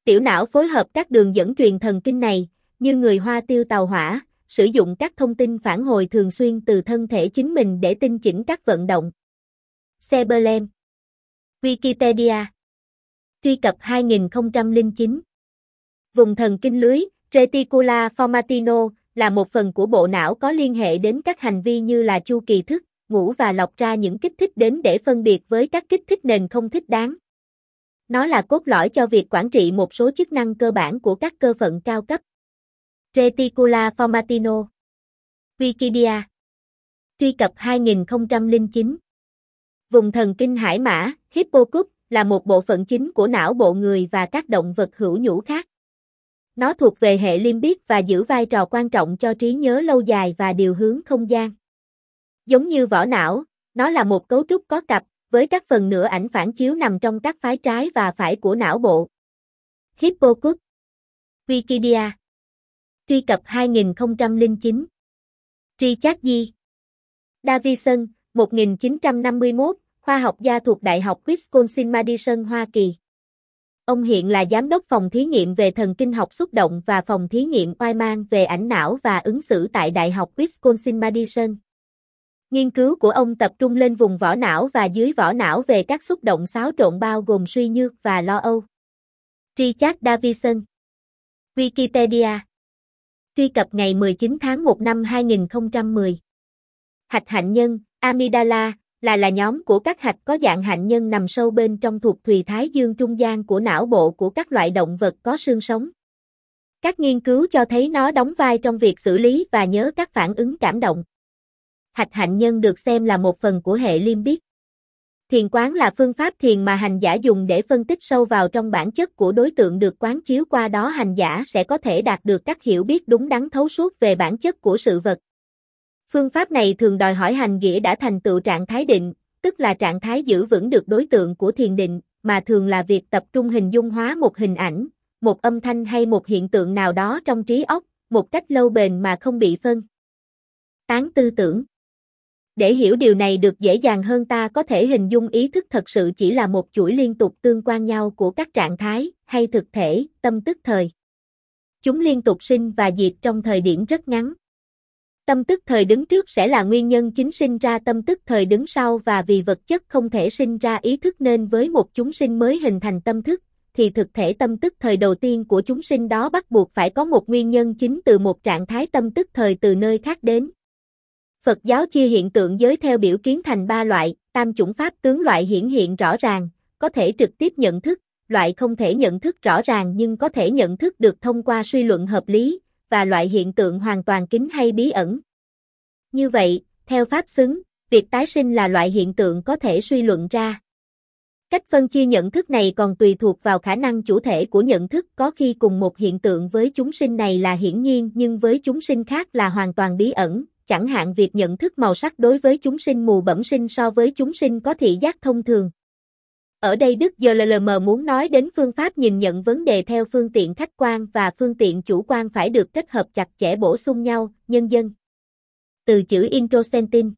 Tiểu não phối hợp các đường dẫn truyền thần kinh này, như người hoa tiêu tàu hỏa, sử dụng các thông tin phản hồi thường xuyên từ thân thể chính mình để tinh chỉnh các vận động. Seberlem, Wikipedia Truy cập 2009 Vùng thần kinh lưới, Reticula formatino, là một phần của bộ não có liên hệ đến các hành vi như là chu kỳ thức, ngủ và lọc ra những kích thích đến để phân biệt với các kích thích nền không thích đáng. Nó là cốt lõi cho việc quản trị một số chức năng cơ bản của các cơ phận cao cấp. Reticula formatino Wikipedia Truy cập 2009 Vùng thần kinh hải mã, hippocampus, là một bộ phận chính của não bộ người và các động vật hữu nhũ khác. Nó thuộc về hệ limbic và giữ vai trò quan trọng cho trí nhớ lâu dài và điều hướng không gian. Giống như vỏ não, nó là một cấu trúc có cặp, với các phần nửa ảnh phản chiếu nằm trong các phái trái và phải của não bộ. Hippocampus Wikipedia Truy cập 2009 Richard G. Davison, 1951, khoa học gia thuộc Đại học Wisconsin-Madison, Hoa Kỳ. Ông hiện là giám đốc phòng thí nghiệm về thần kinh học xúc động và phòng thí nghiệm oai mang về ảnh não và ứng xử tại Đại học Wisconsin-Madison. Nghiên cứu của ông tập trung lên vùng vỏ não và dưới vỏ não về các xúc động xáo trộn bao gồm suy nhược và lo âu. Richard Davison Wikipedia Truy cập ngày 19 tháng 1 năm 2010 Hạch hạnh nhân, amygdala, là là nhóm của các hạch có dạng hạnh nhân nằm sâu bên trong thuộc thùy thái dương trung gian của não bộ của các loại động vật có xương sống. Các nghiên cứu cho thấy nó đóng vai trong việc xử lý và nhớ các phản ứng cảm động hạch hạnh nhân được xem là một phần của hệ limbic. Thiền quán là phương pháp thiền mà hành giả dùng để phân tích sâu vào trong bản chất của đối tượng được quán chiếu qua đó hành giả sẽ có thể đạt được các hiểu biết đúng đắn thấu suốt về bản chất của sự vật. Phương pháp này thường đòi hỏi hành nghĩa đã thành tựu trạng thái định, tức là trạng thái giữ vững được đối tượng của thiền định, mà thường là việc tập trung hình dung hóa một hình ảnh, một âm thanh hay một hiện tượng nào đó trong trí óc, một cách lâu bền mà không bị phân. Tán tư tưởng để hiểu điều này được dễ dàng hơn ta có thể hình dung ý thức thật sự chỉ là một chuỗi liên tục tương quan nhau của các trạng thái, hay thực thể, tâm tức thời. Chúng liên tục sinh và diệt trong thời điểm rất ngắn. Tâm tức thời đứng trước sẽ là nguyên nhân chính sinh ra tâm tức thời đứng sau và vì vật chất không thể sinh ra ý thức nên với một chúng sinh mới hình thành tâm thức, thì thực thể tâm tức thời đầu tiên của chúng sinh đó bắt buộc phải có một nguyên nhân chính từ một trạng thái tâm tức thời từ nơi khác đến. Phật giáo chia hiện tượng giới theo biểu kiến thành ba loại, tam chủng pháp tướng loại hiển hiện rõ ràng, có thể trực tiếp nhận thức, loại không thể nhận thức rõ ràng nhưng có thể nhận thức được thông qua suy luận hợp lý, và loại hiện tượng hoàn toàn kín hay bí ẩn. Như vậy, theo pháp xứng, việc tái sinh là loại hiện tượng có thể suy luận ra. Cách phân chia nhận thức này còn tùy thuộc vào khả năng chủ thể của nhận thức có khi cùng một hiện tượng với chúng sinh này là hiển nhiên nhưng với chúng sinh khác là hoàn toàn bí ẩn, chẳng hạn việc nhận thức màu sắc đối với chúng sinh mù bẩm sinh so với chúng sinh có thị giác thông thường. Ở đây Đức GLLM muốn nói đến phương pháp nhìn nhận vấn đề theo phương tiện khách quan và phương tiện chủ quan phải được kết hợp chặt chẽ bổ sung nhau, nhân dân. Từ chữ introsentin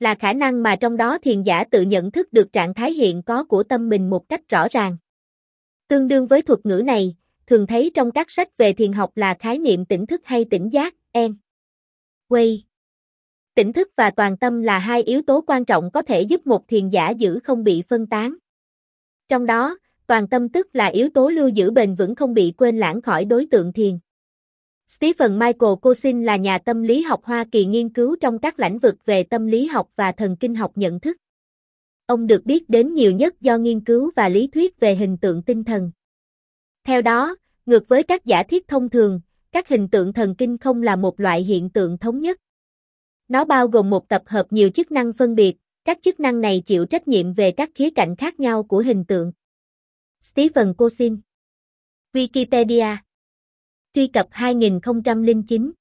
là khả năng mà trong đó thiền giả tự nhận thức được trạng thái hiện có của tâm mình một cách rõ ràng. Tương đương với thuật ngữ này, thường thấy trong các sách về thiền học là khái niệm tỉnh thức hay tỉnh giác, en. Way. Tỉnh thức và toàn tâm là hai yếu tố quan trọng có thể giúp một thiền giả giữ không bị phân tán. Trong đó, toàn tâm tức là yếu tố lưu giữ bền vững không bị quên lãng khỏi đối tượng thiền. Stephen Michael Cosin là nhà tâm lý học Hoa Kỳ nghiên cứu trong các lĩnh vực về tâm lý học và thần kinh học nhận thức. Ông được biết đến nhiều nhất do nghiên cứu và lý thuyết về hình tượng tinh thần. Theo đó, ngược với các giả thiết thông thường, các hình tượng thần kinh không là một loại hiện tượng thống nhất. Nó bao gồm một tập hợp nhiều chức năng phân biệt, các chức năng này chịu trách nhiệm về các khía cạnh khác nhau của hình tượng. Stephen Cosin Wikipedia Truy cập 2009